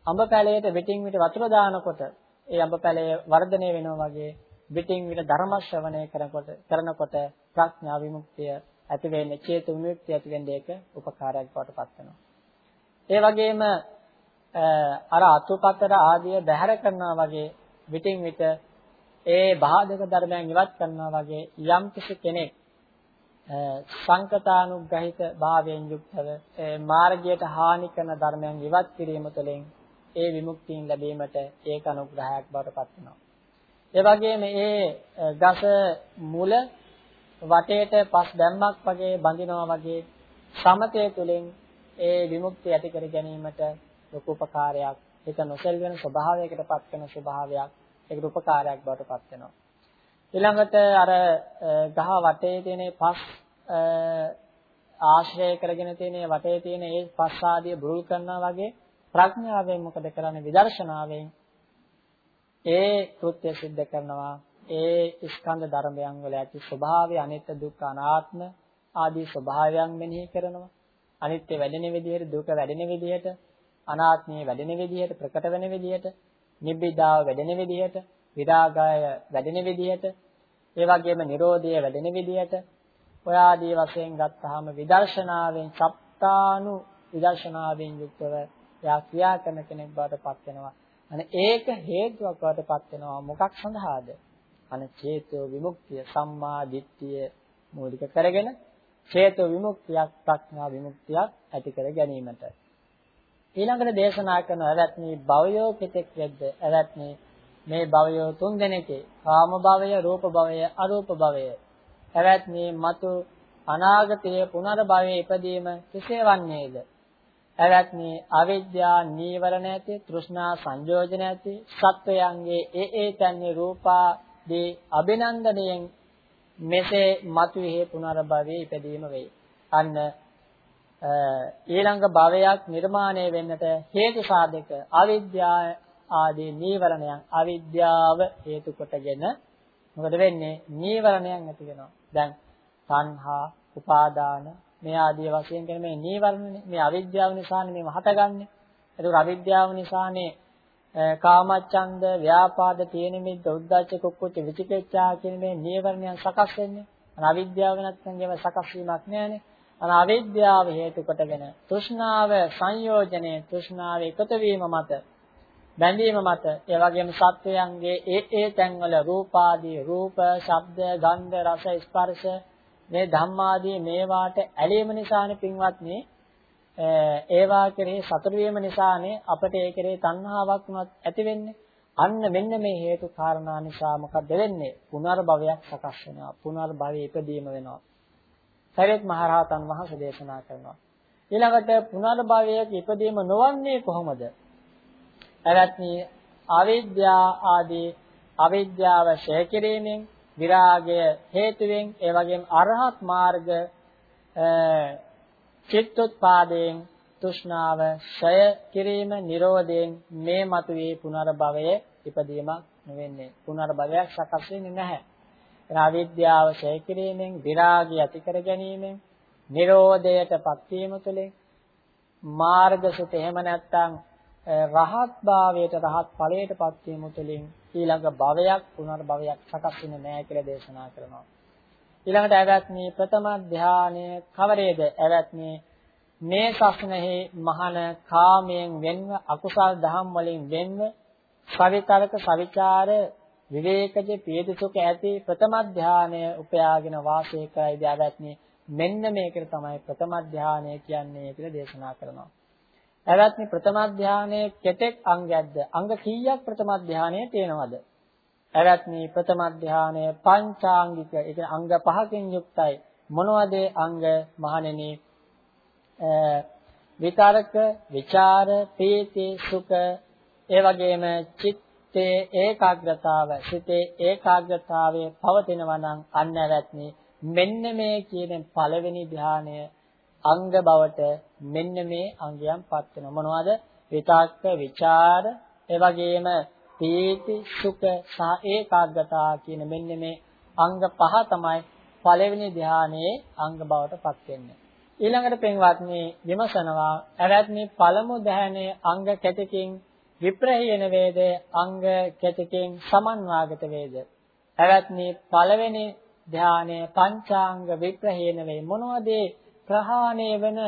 අඹ පැලයට විටින් විට වතුර දානකොට ඒ අඹ පැලය වර්ධනය වෙනවා වගේ විටින් විට ධර්ම ශ්‍රවණය කරනකොට කරනකොට ප්‍රඥා විමුක්තිය ඇති වෙන්නේ චේතු විමුක්තිය ඇති වෙන්නේ ඒක උපකාරයක් බවට පත් වෙනවා. ඒ වගේම අර අතුපතර ආදිය බැහැර කරනවා වගේ විටින් විට ඒ බාධක ධර්මයන් ඉවත් කරනවා වගේ යම් කිසි කෙනෙක් සංකතානුග්‍රහිත භාවයෙන් යුක්තව මාර්ගයට හානි කරන ධර්මයන් ඉවත් කිරීම තුළින් ඒ විමුක්තියෙන් ලැබීමට ඒක අනුග්‍රහයක් බවට පත් වෙනවා. ඒ වගේම ඒ ගස මුල වටේට පස් දැම්මක් වගේ බඳිනවා වගේ සමතය තුළින් ඒ විමුක්තිය ඇති කර ගැනීමට ලොකු උපකාරයක් ඒක නොසෙල් වෙන ස්වභාවයකට පත් වෙන ස්වභාවයක් ඒකට උපකාරයක් බවට පත් වෙනවා ඊළඟට අර ගහ වටේ තියෙන පස් ආශ්‍රය කරගෙන තියෙන වටේ තියෙන ඒ පස් ආදිය බුරුල් කරනවා වගේ ප්‍රඥාවෙන් මොකද කරන්නේ විදර්ශනාවෙන් ඒ කෘත්‍ය સિદ્ધ කරනවා ඒ ස්කන්ධ ධර්මයන් වල ඇති ස්වභාවය අනිත්‍ය දුක්ඛ අනාත්ම ආදී ස්වභාවයන් මෙනෙහි කරනවා අනිත්‍ය වැඩෙන විදිහට දුක වැඩෙන විදිහට අනාත්මය වැඩෙන විදිහට ප්‍රකට වෙන විදිහට නිබ්බිදාව වැඩෙන විදිහට විරාගය වැඩෙන විදිහට ඒ වගේම Nirodhaය වැඩෙන විදිහට ඔය ආදී වශයෙන් ගත්තාම විදර්ශනාවෙන් සප්තානු විදර්ශනාවෙන් යුක්තව එයා ක්‍රියා කරන කෙනෙක් බවට පත් වෙනවා. අනේ ඒක හේතුවක් බවට පත් වෙනවා මොකක් සඳහාද? අනේ චේතෝ විමුක්තිය සම්මා දිට්ඨිය මූලික කරගෙන චේතෝ විමුක්තියක් ප්‍රඥා විමුක්තියක් ඇති කර ගැනීමට. ඊළඟට දේශනා කරන ඇවැත්නි භවයෝ කෙතෙක් වෙද්ද ඇවැත්නි මේ භවයෝ තුන් දෙනෙකේ කාම භවය රූප භවය අරූප භවය. ඇවැත්නි මතු අනාගතයේ පුනර්භවයේ ඉපදීම කෙසේ වන්නේද ඇවැත්නි අවිද්‍යා නීවරණ ඇති තෘෂ්ණා සංයෝජන ඇති සත්වයන්ගේ ඒ ඒ තන්නේ රූපාදී අභිනන්දනයෙන් මෙසේ මතුවේ පුනර්භවයේ ඉපදීම වෙයි අන්න ඊළඟ භවයක් නිර්මාණය වෙන්නට හේතු සාධක අවිද්‍යාව ආදී නීවරණයන් අවිද්‍යාව හේතු කොටගෙන මොකද වෙන්නේ? නීවරණයන් ඇති වෙනවා. දැන් තණ්හා උපාදාන මේ ආදී වශයෙන් කියන මේ නීවරණනේ මේ අවිද්‍යාව නිසානේ මේව හටගන්නේ. ඒක අවිද්‍යාව නිසානේ කාමච්ඡන්ද ව්‍යාපාද තීන මිද්ද උද්ධච්ච කුක්කුච්ච විචිකිච්ඡා කියන මේ නීවරණයන් සකස් වෙන්නේ. අවිද්‍යාව නැත්නම් ඒවා සකස් වීමක් නෑනේ. අන අවිද්‍යාව හේතු කොටගෙන තෘෂ්ණාව සංයෝජනයේ තෘෂ්ණාව එකතු වීම මත බැඳීම මත ඒ වගේම සත්වයන්ගේ ඒ ඒ තැන්වල රූපාදී රූප, ශබ්ද, ගන්ධ, රස, ස්පර්ශ මේ ධම්මාදී මේවාට ඇලීම නිසානේ පින්වත්නි ඒවා කෙරෙහි සතුරු වීම නිසානේ අපට ඒ කෙරෙහි තණ්හාවක් උනත් ඇති වෙන්නේ. අන්න මෙන්න මේ හේතු කාරණා නිසා මොකද වෙන්නේ? පුනර්භවයක් සකස් වෙනවා. පුනර්භවයේ ඉපදීම වෙනවා. සරියත් මහරහතන් වහන්සේ දේශනා කරනවා. ඊළඟට පුනර්භවයක ඉපදීම නොවන්නේ කොහොමද? එවත්නි අවිද්‍යා ආදී අවිද්‍යාව ඡය කිරීමෙන් විරාගය හේතුවෙන් ඒ වගේම අරහත් මාර්ග චිත්තොත්පාදයෙන් තෘෂ්ණාව ඡය කිරීම නිරෝධයෙන් මේ මතුවේ පුනර්භවයේ ඉපදීමක් නෙවෙන්නේ. පුනර්භවයක් සකස් වෙන්නේ නැහැ. අවිද්‍යාව ඡය කිරීමෙන් විරාගය ඇති කර ගැනීමෙන් නිරෝධයටපත් වීම තුළින් මාර්ගසුත එහෙම නැත්නම් රහත් භාවයට රහත් ඵලයටපත් වීම තුළින් ඊළඟ භවයක් පුනර්භවයක් සකස් වෙන්නේ නැහැ කියලා දේශනා කරනවා. ඊළඟට ඇවැත්නි ප්‍රථම ධානය කවරේද? ඇවැත්නි මේ සස්නෙහි මහන කාමයෙන් වෙන්ව අකුසල් දහම් වලින් වෙන්ව සවිතරක සවිචාර විවේකජ පීතිසුඛ ඇති ප්‍රථම ධානය උපයාගෙන වාසය කරයි. දයාවත්නි මෙන්න මේකට තමයි ප්‍රථම ධානය කියන්නේ කියලා දේශනා කරනවා. එවත්නි ප්‍රථම ධානයේ කෙතෙක් අංගයක්ද? අංග කීයක් ප්‍රථම ධානයේ තියෙනවද? එවත්නි ප්‍රථම ධානය පංචාංගික ඒ අංග පහකින් යුක්තයි. මොනවද අංග මහණෙනි? විතරක, විචාර, පීති, සුඛ, ඒ වගේම චිත්ත සිතේ ඒකාග්‍රතාව සිතේ ඒකාග්‍රතාවයේ පවතිනවා නම් අන්න වැත්නි මෙන්න මේ කියන පළවෙනි ධානය අංග බවට මෙන්න මේ අංගයන්පත් වෙනවා. මොනවද? විතක්ක විචාර ඒ වගේම පීති සුඛ සහ ඒකාග්‍රතාව කියන මෙන්න මේ අංග පහ තමයි පළවෙනි ධානයේ අංග බවට පත් වෙන්නේ. ඊළඟට පින්වත්නි විමසනවා ඇවැත්නි පළමු ධානයේ අංග කැටකින් විප්‍රහීන වේද? අංග කෙතකින් සමන්වාගත වේද? පැවැත්නි පළවෙනි ධානය පංචාංග විප්‍රහීන වේ මොනවද? ප්‍රහාණය වෙන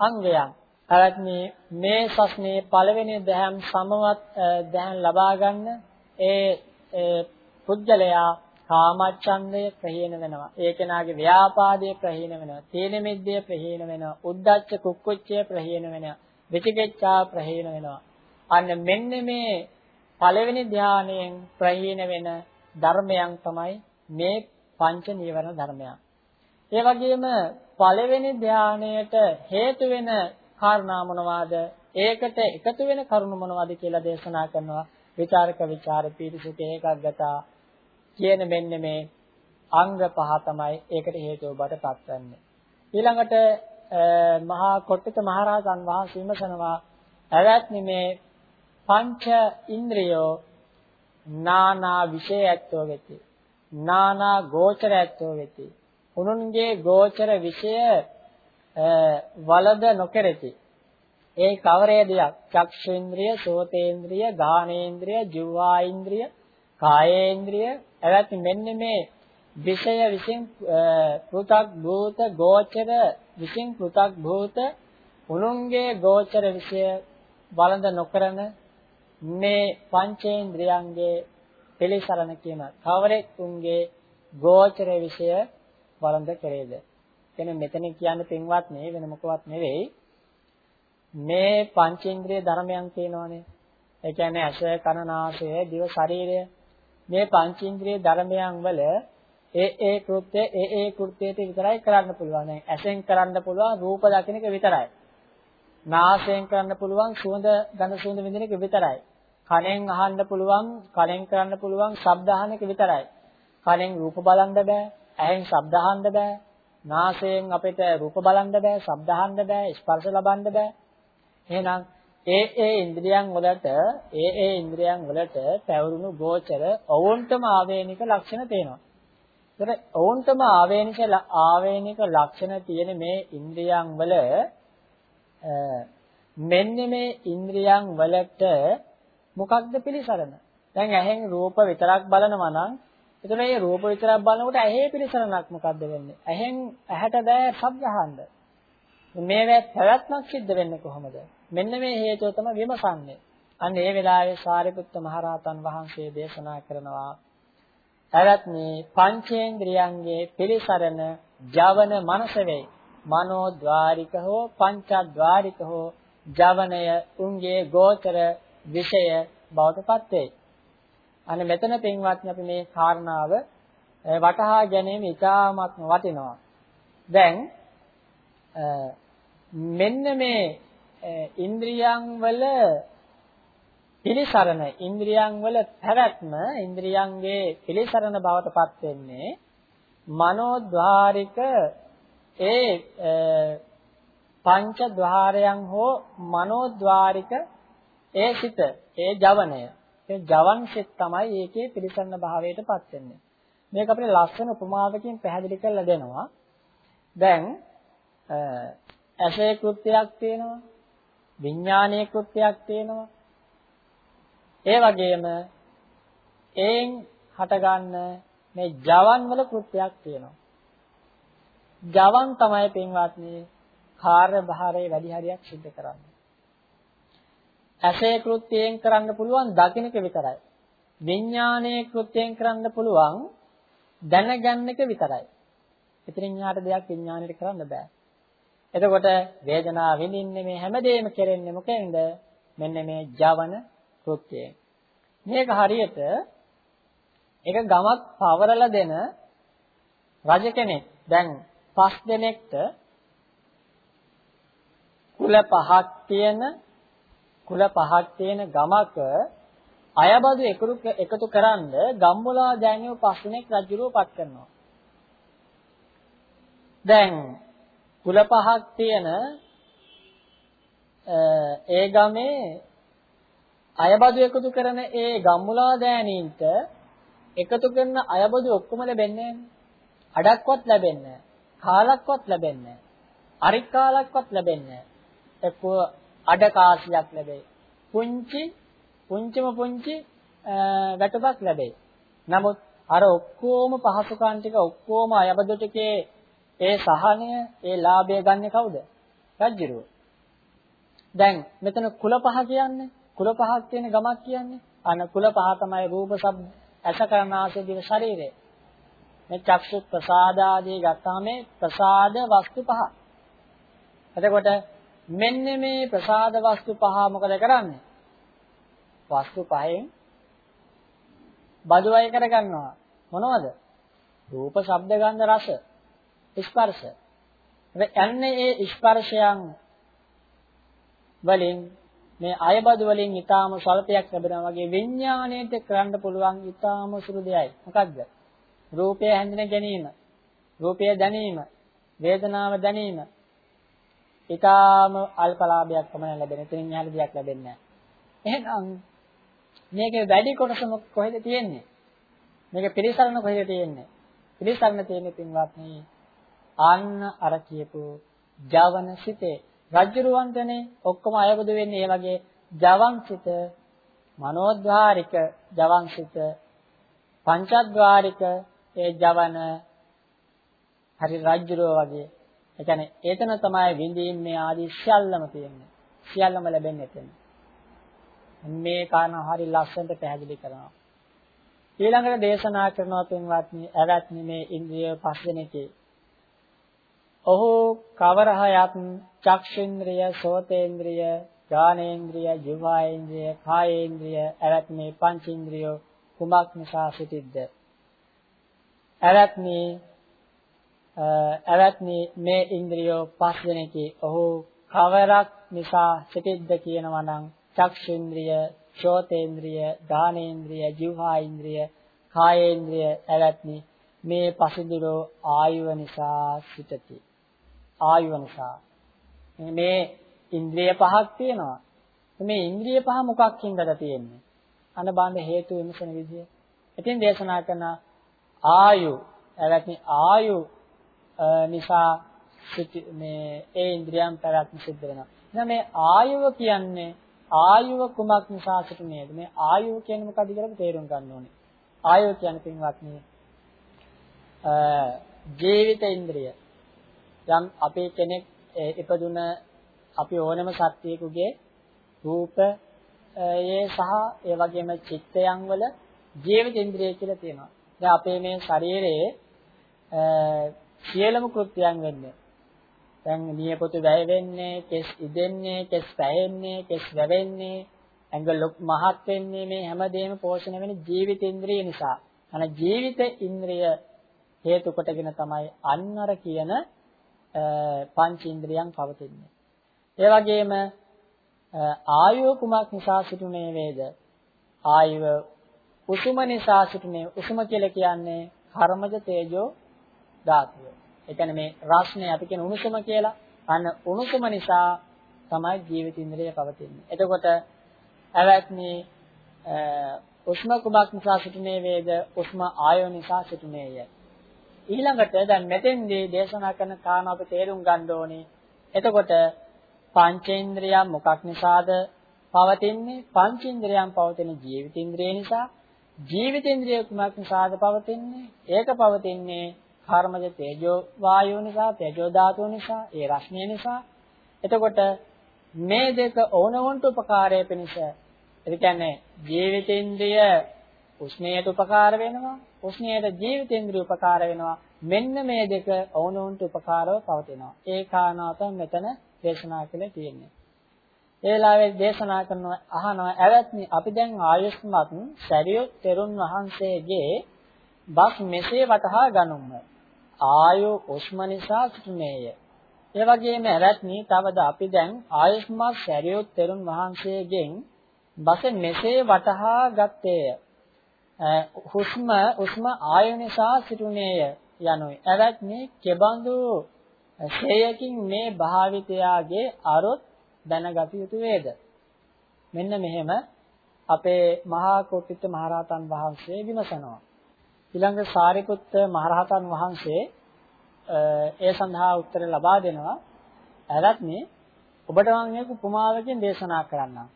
අංගයන් පැවැත්නි මේ සස්නේ පළවෙනි ධ්‍යාන සමවත් ධ්‍යාන ලබා ගන්න ඒ පුද්ගලයා කාමච්ඡන්දය ප්‍රහීන වෙනවා. ඒ කෙනාගේ ව්‍යාපාදය ප්‍රහීන වෙනවා. තීන මිද්දය ප්‍රහීන වෙනවා. උද්ධච්ච කුක්කුච්චය ප්‍රහීන වෙනවා. විචිකිච්ඡා ප්‍රහීන වෙනවා. අන්න මෙන්න මේ පළවෙනි ධානයෙන් ප්‍රහීන වෙන ධර්මයන් තමයි මේ පංච නීවරණ ධර්මයන්. ඒ වගේම පළවෙනි ධානයට හේතු වෙන කාරණා මොනවාද? ඒකට එකතු වෙන කරුණු මොනවද කියලා දේශනා කරනවා. විචාරක විචාර පීතිසුඛ ඒකග්ගතා කියන මෙන්න මේ අංග පහ තමයි ඒකට හේතුව බවට පත්වන්නේ. ඊළඟට මහා කොට්ටිත මහරහතන් වහන්සේ විමසනවා ඇවැත්නි මේ පංච ඉන්ද්‍රියෝ නානා විෂයත්ව වෙති. නානා ගෝචරත්ව වෙති. උනුන්ගේ ගෝචර විෂය වලද නොකරති. ඒ කවරේ දෙයක් චක්ෂේන්ද්‍රිය, සෝතේන්ද්‍රිය, ගාහනේන්ද්‍රිය, ජීවාඉන්ද්‍රිය, කායේන්ද්‍රිය එවත් මෙන්න මේ විෂය විසින් පෘ탁 භූත ගෝචර විසින් පෘ탁 භූත උනුන්ගේ ගෝචර විෂය බලඳ නොකරන මේ පංචේන්ද්‍රයන්ගේ පිළිසරණ කියන කවරෙක් උන්ගේ ගෝචර විෂය බලඳ කෙරේද එනේ මෙතන කියන්නේ පින්වත් නේ වෙන මොකවත් නෙවෙයි මේ පංචේන්ද්‍රිය ධර්මයන් තියෙනවානේ ඒ කියන්නේ ඇස කන නාසය දිව ශරීරය මේ පංචේන්ද්‍රිය ධර්මයන් වල ඒ ඒ කෘත්‍ය ඒ ඒ කෘත්‍යයට විතරයි කරන්න පුළුවන්. ඇසෙන් කරන්න පුළුවන් රූප දකින්න එක විතරයි. නාසයෙන් කරන්න පුළුවන් සුවඳ ගඳ සුවඳ විඳින එක විතරයි. කනෙන් අහන්න පුළුවන් කනෙන් කරන්න පුළුවන් ශබ්ද අහන එක විතරයි. කනෙන් රූප බලන්න බෑ, ඇහෙන් ශබ්ද අහන්න බෑ, නාසයෙන් අපිට රූප බලන්න බෑ, ශබ්ද අහන්න බෑ, ස්පර්ශ ලබන්න බෑ. එහෙනම් ඒ ඒ ඉන්ද්‍රියන් වලට ඒ ඒ ඉන්ද්‍රියන් වලට පැවරුණු ගෝචර ඔවුන්ටම ආවේනික ලක්ෂණ තියෙනවා. ඒතර ඔවුන්ටම ආවේනික ආවේනික ලක්ෂණ තියෙන මේ ඉන්ද්‍රියන් වල මෙන්න මේ ඉන්ද්‍රියන් වලට මොකක්ද පිළිසරණ? දැන් ඇහෙන් රූප විතරක් බලනවා නම් එතකොට මේ රූප විතරක් බලනකොට ඇහි පිළිසරණක් මොකද්ද වෙන්නේ? ඇහෙන් ඇහැට බෑ ශබ්ද අහන්න. මේවැ පැවැත්මක් සිද්ධ වෙන්නේ කොහොමද? මෙන්න මේ හේතුව තමයි විමසන්නේ. අන්න ඒ වෙලාවේ සාරිපුත්ත මහරහතන් වහන්සේ දේශනා කරනවා පැවැත්මේ පංචේන්ද්‍රියන්ගේ පිළිසරණ ජවන මනස වෙයි. මනෝද්වාරික හෝ පංචද්වාරික හෝ ජවනය උන්ගේ ගෝචර විෂය බවට පත් වෙයි. අනේ මෙතන පින්වත්නි අපි මේ කාරණාව වටහා ගැනීම ඉතාමත්ම වටිනවා. දැන් මෙන්න මේ ඉන්ද්‍රියන් වල පිළිසරණ ඉන්ද්‍රියන් වල පැවැත්ම ඉන්ද්‍රියන්ගේ පිළිසරණ බවට පත් වෙන්නේ මනෝද්වාරික ඒ පංච ద్వාරයන් හෝ මනෝද්වාරික ඒ සිත ඒ ජවනය ඒ ජවන් සිත් තමයි ඒකේ පිළිසරණ භාවයට පත් වෙන්නේ මේක අපිට ලස්සන උපමාවකින් පැහැදිලි කරලා දෙනවා දැන් ඇසේ කෘත්‍යයක් තියෙනවා විඥානීය කෘත්‍යයක් තියෙනවා. ඒ වගේම එයින් හටගන්න මේ ජවන් වල කෘත්‍යයක් තියෙනවා. ජවන් තමයි පින්වත්නි කාර්යභාරයේ වැඩි හරියක් සිද්ධ කරන්නේ. ඇසේ කෘත්‍යයෙන් කරන්න පුළුවන් දකින්නක විතරයි. විඥානයේ කෘත්‍යයෙන් කරන්න පුළුවන් දැනගන්න එක විතරයි. ඉතින් යාට දෙයක් විඥාණයට කරන්න බෑ. එතකොට වේදනාව විඳින්නේ මේ හැමදේම කෙරෙන්නේ මොකෙන්ද? මෙන්න මේ ජවන කෘත්‍යයෙන්. මේක හරියට එක ගමක් පවරලා දෙන රජ කෙනෙක් දැන් පස් දෙනෙක්ට කුල පහක් තියෙන කුල පහක් තියෙන ගමක අයබදු එකතු කරන්ද ගම්මුලා දෑනියෝ පස් දෙනෙක් රජුරුව පත් කරනවා. දැන් කුල පහක් තියෙන ඒ ගමේ අයබදු එකතු කරන ඒ ගම්මුලා දෑනීන්ට එකතු කරන අයබදු ඔක්කොම ලැබෙන්නේ අඩක්වත් ලැබෙන්නේ කාලක්වත් ලැබෙන්නේ අරික් කාලක්වත් ලැබෙන්නේ එක්කෝ අඩ කාසියක් ලැබෙයි පුංචි පුංචිම පුංචි වැටුපක් ලැබෙයි නමුත් අර ඔක්කොම පහසුකම් ටික ඔක්කොම අයබදු ටිකේ ඒ සහනය, ඒ ලාභය ගන්නෙ කවුද? රජ්ජුරුව. දැන් මෙතන කුල පහ කියන්නේ කුල පහක් තියෙන ගමක් කියන්නේ අන කුල පහ තමයි රූප ශබ්ද ඇස කරනාසය දිව ශරීරය. මේ චක්ෂු ප්‍රසාද ආදී ගත්තාම මේ ප්‍රසාද වස්තු පහ. එතකොට මෙන්න මේ ප්‍රසාද වස්තු පහ මොකද කරන්නේ? වස්තු පහෙන් බදුවය කරගන්නවා. මොනවද? රූප, ශබ්ද, ගන්ධ, රස, ස්පර්ශ. එන්නේ ඒ ස්පර්ශයන් වලින් මේ අයබදු වලින් ඊටාම ස්වල්පයක් ලැබෙනවා වගේ විඥාණයට කරන්න පුළුවන් ඊටාම සුළු දෙයයි. මොකද්ද? රූපය හැඳින ගැනීම, රූපය දැනීම, වේදනාව දැනීම. ඊටාම අල්පලාභයක් තමයි ලැබෙන්නේ. එතනින් එහාට දෙයක් ලැබෙන්නේ නැහැ. එහෙනම් මේකේ වැඩි කොටස කොහෙද තියෙන්නේ? මේක පිළිසරණ කොහෙද තියෙන්නේ? පිළිසරණ තියෙන්නේ පින්වත්නි අන්න අර කියපු ජවන සිතේ රජ්ජුරුවන්ටනේ ඔක්කොම අයබදු වෙන්නේ ඒ වගේ ජවන්සිත මනෝද්වාරික ජවන්සිත පංචද්වාරික ඒ ජවන හරි රජ්ජුරුව වගේ ඒ කියන්නේ ඒතන තමයි විඳීමේ ආදී සියල්ලම තියෙන්නේ. සියල්ලම ලැබෙන්නේ එතන. මේ කාරණා හරි ලස්සනට පැහැදිලි කරනවා. ඊළඟට දේශනා කරනවා පින්වත්නි ඇවැත්නි මේ ඉන්ද්‍රිය පස් දෙනෙකේ. ඔහු කවරහයත් චක්ෂේන්ද්‍රිය, සෝතේන්ද්‍රිය, ඥානේන්ද්‍රිය, ජීවේන්ද්‍රිය, කායේන්ද්‍රිය, එවත් මේ පංචේන්ද්‍රිය කුමක් නිසා සිටිද්ද? එවත්නි එවත්නි මේ ඉන්ද්‍රියෝ පස් දෙනෙකි. ඔහු කවරක් නිසා සිටිද්ද කියනවා නම් චක්ෂේන්ද්‍රිය, ශෝතේන්ද්‍රිය, ඥානේන්ද්‍රිය, ජීවහාඉන්ද්‍රිය, කායේන්ද්‍රිය එවත්නි මේ පසින්දිරෝ ආයුව නිසා සිටති. ආයුව නිසා. මේ ඉන්ද්‍රිය පහක් තියෙනවා. මේ ඉන්ද්‍රිය පහ මොකක් හින්දාද තියෙන්නේ? අන බාඳ හේතු විමසන විදිය. ඉතින් දේශනා කරන ආයු එවැනි ආයු නිසා මේ ඒ ඉන්ද්‍රියන් පැවැත්ම සිද්ධ වෙනවා. එහෙනම් මේ ආයුව කියන්නේ ආයුව කුමක් නිසා සිටිනේද? මේ ආයුව කියන්නේ මොකක්ද කියලා තේරුම් ගන්න ඕනේ. ආයුව කියන්නේ පින්වත්නි ජීවිත ඉන්ද්‍රිය යම් අපේ කෙනෙක් ඉපදුන අපි ඕනෑම සත්‍යයකගේ රූප ඒ සහ ඒ වගේම චිත්තයන් වල ජීවිත ඉන්ද්‍රිය කියලා තියෙනවා. දැන් අපේ මේ ශරීරයේ සියලුම කෘත්‍යයන් වෙන්නේ. දැන් නියපොතු වැය වෙන්නේ, කෙස් ඉදෙන්නේ, කෙස් පැහෙන්නේ, කෙස් වැවෙන්නේ, ඇඟ මහත් වෙන්නේ මේ හැමදේම පෝෂණය වෙන ජීවිත ඉන්ද්‍රිය නිසා. අන ජීවිත ඉන්ද්‍රිය හේතු කොටගෙන තමයි අන්නර කියන පංච ඉන්ද්‍රියන් පවතින්නේ. ඒ වගේම ආයුව කුමක් නිසා සිටුනේ වේද? ආයුව උසුම නිසා සිටුනේ. උසුම කියලා කියන්නේ කර්මජ තේජෝ ධාතුව. ඒ කියන්නේ මේ රස්නේ අපි කියන උණුසුම කියලා. අන්න උණුසුම නිසා තමයි ජීවිත ඉන්ද්‍රිය පවතින්නේ. එතකොට ඇවැත්නි උෂ්ම කුමක් නිසා සිටුනේ වේද? උෂ්ම ආයෝ නිසා සිටුනේය. ඊළඟට දැන් මෙතෙන්දී දේශනා කරන කාරණා අපි තේරුම් ගන්න ඕනේ. එතකොට පංචේන්ද්‍රයන් මොකක් නිසාද පවතින්නේ? පංචේන්ද්‍රයන් පවතින ජීවිතේන්ද්‍රය නිසා. ජීවිතේන්ද්‍රය කුමක් නිසාද පවතින්නේ? ඒක පවතින්නේ කර්මජ තේජෝ වායෝ නිසා, තේජෝ ධාතුව නිසා, ඒ රශ්මිය නිසා. එතකොට මේ දෙක ඕනොන්ට උපකාරය පිණිස ඒ කියන්නේ ජීවිතේන්ද්‍රය උෂ්ණයට උපකාර වෙනවා උෂ්ණයට ජීවිතේන්ද්‍රිය උපකාර වෙනවා. මෙන්න මේ දෙක ඔවුනොන්ට උපකාරව පවතිනවා. ඒ කාරණාව තමයි මෙතන දේශනා කළේ තියෙන්නේ. ඒ වෙලාවේ දේශනා කරනවා අහනවා ඇවැත්නි අපි දැන් ආයුෂ්මත් සරියොත් තෙරුන් වහන්සේගේ බස් මෙසේ වටහා ගනුම ආයු උෂ්ම නිසා සිටුනේය ඒ වගේම ඇවැත්නි තවද අපි දැන් ආයුෂ්මත් සරියොත් තෙරුන් වහන්සේගෙන් බස මෙසේ වටහා ගත්තේය හුස්ම හුස්ම ආයු නිසා සිටුනේය යනුයි. එවත් මේ කෙබඳු ශේයකින් මේ භාවිතයාගේ අරොත් දැනගත යුතු වේද? මෙන්න මෙහෙම අපේ මහා කොට්ටිත මහරහතන් වහන්සේ විමසනවා. ඊළඟ සාරිපුත්ත මහරහතන් වහන්සේ ඒ සඳහා උත්තර ලබා දෙනවා. එවත් මේ ඔබට මම මේක උපමාවකින් දේශනා කරන්නම්.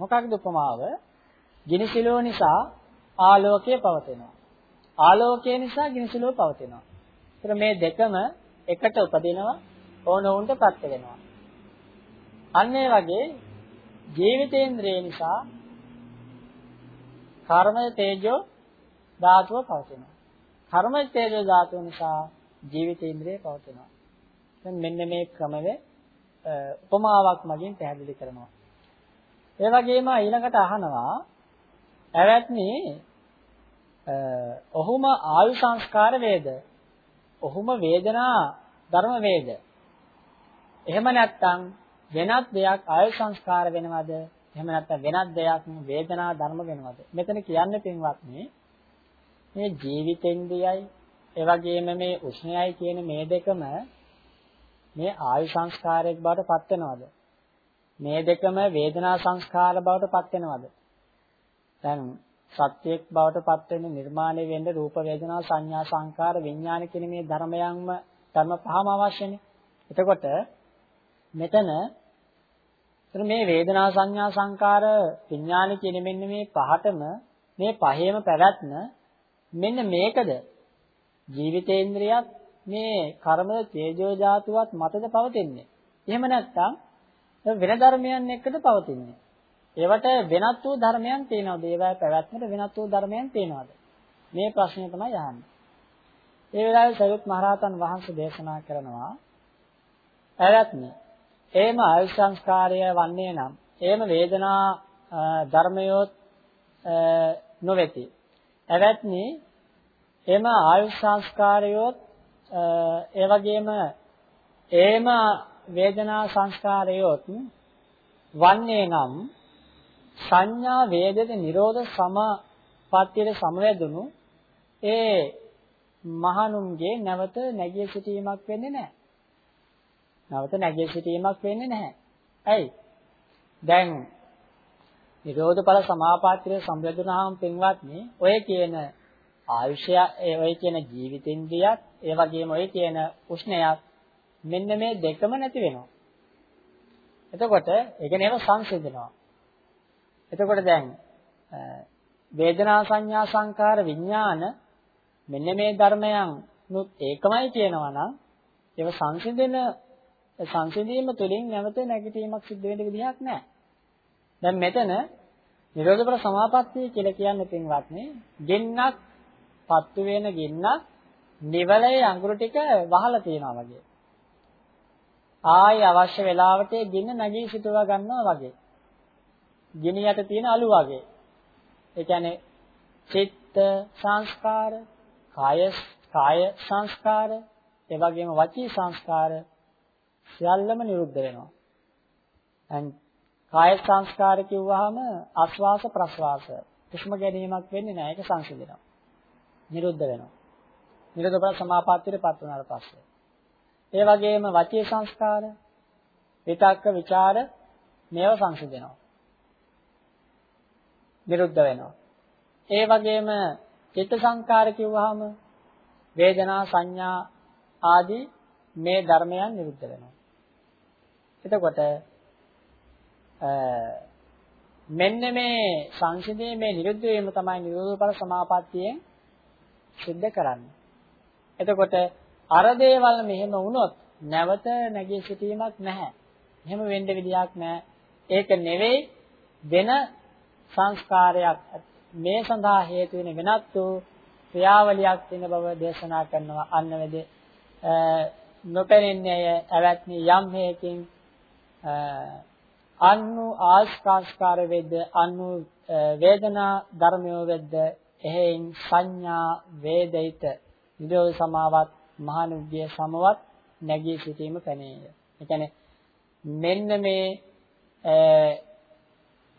මොකක්ද උපමාව? ගිනිසිලෝ නිසා ආලෝකය පවතිනවා. ආලෝකය නිසා ගිනිසුලුව පවතිනවා. ඒතර මේ දෙකම එකට උපදිනවා ඕනෝන්ට ප්‍රත්‍ය වෙනවා. අන්න ඒ වගේ ජීවිතේන්ද්‍රය නිසා කර්මය තේජෝ ධාතුව පවතිනවා. කර්මජ තේජෝ ධාතුව නිසා ජීවිතේන්ද්‍රය පවතිනවා. දැන් මෙන්න මේ ක්‍රමවේ උපමාවක් මගින් පැහැදිලි කරනවා. ඒ වගේම ඊළඟට අහනවා ඇවැත්නි ඔහුම ආයු සංස්කාර වේද? ඔහුම වේදනා ධර්ම වේද? එහෙම නැත්නම් වෙනත් දෙයක් ආයු සංස්කාර වෙනවද? එහෙම නැත්නම් වෙනත් දෙයක් වේදනා ධර්ම වෙනවද? මෙතන කියන්නේ පින්වත්නි මේ ජීවිතෙන්දියයි ඒ වගේම මේ උෂ්ණයයි කියන මේ දෙකම මේ ආයු සංස්කාරයක් බවට පත් වෙනවද? මේ දෙකම වේදනා සංස්කාර බවට පත් වෙනවද? දැන් සත්‍යයක් බවට පත් වෙන නිර්මාණය වෙන්න රූප වේදනා සංඥා සංකාර විඥාන කියන මේ ධර්මයන්ම ධර්ම පහම අවශ්‍යනේ. එතකොට මෙතන මේ වේදනා සංඥා සංකාර විඥාන කියන මෙන්න මේ පහටම මේ පහේම පැවැත්ම මෙන්න මේකද ජීවිතේන්ද්‍රයත් මේ කර්ම තේජෝ ධාතුවත් මතද පවතින්නේ. එහෙම නැත්නම් වෙන ධර්මයන් එක්කද පවතින්නේ. ඒවට වෙනත් වූ ධර්මයන් තියෙනවද? ඒවා පැවැත්මට වෙනත් වූ ධර්මයන් තියෙනවද? මේ ප්‍රශ්නය තමයි අහන්නේ. ඒ වෙලාවේ සරියුත් මහරහතන් වහන්සේ දේශනා කරනවා පැවැත්ම. එහෙම ආයු සංස්කාරය වන්නේ නම් එහෙම වේදනා ධර්මයොත් නොවේති. එවත්නි එහෙම ආයු සංස්කාරයොත් ඒ වගේම එහෙම වේදනා සංස්කාරයොත් වන්නේ නම් සංඥා වේදද නිරෝධ සමපත්තියට සමවැදුණු ඒ මහණුන්ගේ නැවත නැගී සිටීමක් වෙන්නේ නැහැ. නැවත නැගී සිටීමක් වෙන්නේ නැහැ. ඇයි? දැන් නිරෝධ ඵල සමාපත්තිය සම්බෙදුනහම පින්වත්නි ඔය කියන ආයුෂය ඔය කියන ජීවිතින්දියත් ඒ වගේම ඔය කියන උෂ්ණයත් මෙන්න මේ දෙකම නැති වෙනවා. එතකොට ඒ කියන්නේ ඒව සංසිඳනවා. එතකොට දැන් වේදනා සංඥා සංකාර විඥාන මෙන්න මේ ධර්මයන් නුත් ඒකමයි කියනවා නම් ඒව සංසිඳෙන සංසිඳීම තුළින් නැවත නැගිටීමක් සිද්ධ වෙන්න විදිහක් නැහැ. දැන් මෙතන නිරෝධපර සමාපත්තිය කියලා කියන්නේ පින්වත්නි ගෙන්නක් පත්තු වෙන ගෙන්නක් නිවලේ අඟුරු ටික වහලා තියනවා වගේ. ආයි අවශ්‍ය වෙලාවට ගින්න නැගී සිටවා ගන්නවා වගේ. ගිනි යට තියෙන අලු වගේ. ඒ කියන්නේ චිත්ත සංස්කාර, කාය කාය සංස්කාර, ඒ වගේම වචී සංස්කාර සියල්ලම නිරුද්ධ වෙනවා. දැන් කාය සංස්කාර කිව්වහම ආස්වාස ප්‍රස්වාස හුස්ම ගැනීමක් වෙන්නේ නැහැ ඒක සංසිඳෙනවා. නිරුද්ධ වෙනවා. නිරෝධ බල සමාපත්තියටපත් වුණාට පස්සේ. ඒ වගේම වචී සංස්කාර, විතක්ක, ਵਿਚාර මේව සංසිඳෙනවා. නිරුද්ධ වෙනවා. ඒ වගේම චිත්ත සංකාර කිව්වහම වේදනා සංඥා ආදී මේ ධර්මයන් නිරුද්ධ වෙනවා. එතකොට මෙන්න මේ සංසිඳීමේ නිරුද්ධ වීම තමයි නිරෝධඵල සමාපත්තියෙන් සිද්ධ කරන්නේ. එතකොට අර දේවල් මෙහෙම වුණොත් නැවත නැගී සිටීමක් නැහැ. එහෙම වෙන්න විදියක් නැහැ. ඒක නෙවෙයි වෙන සංස්කාරයක් මේ සඳහා හේතු වෙන වෙනත් වූ ක්‍රියාවලියක් වෙන බව දේශනා කරනවා අන්න වෙද නොපෙනෙන්නේ ඇවැත්නි යම් හේකින් අන්නු ආස්කාස්කාර වෙද්ද අන්නු වේදනා ධර්මයෝ වෙද්ද එහෙන් සංඥා වේදිත නිරෝධ සමාවත් මහානුග්ගය සමවත් නැගී සිටීම පැනේය. ඒ කියන්නේ මෙන්න මේ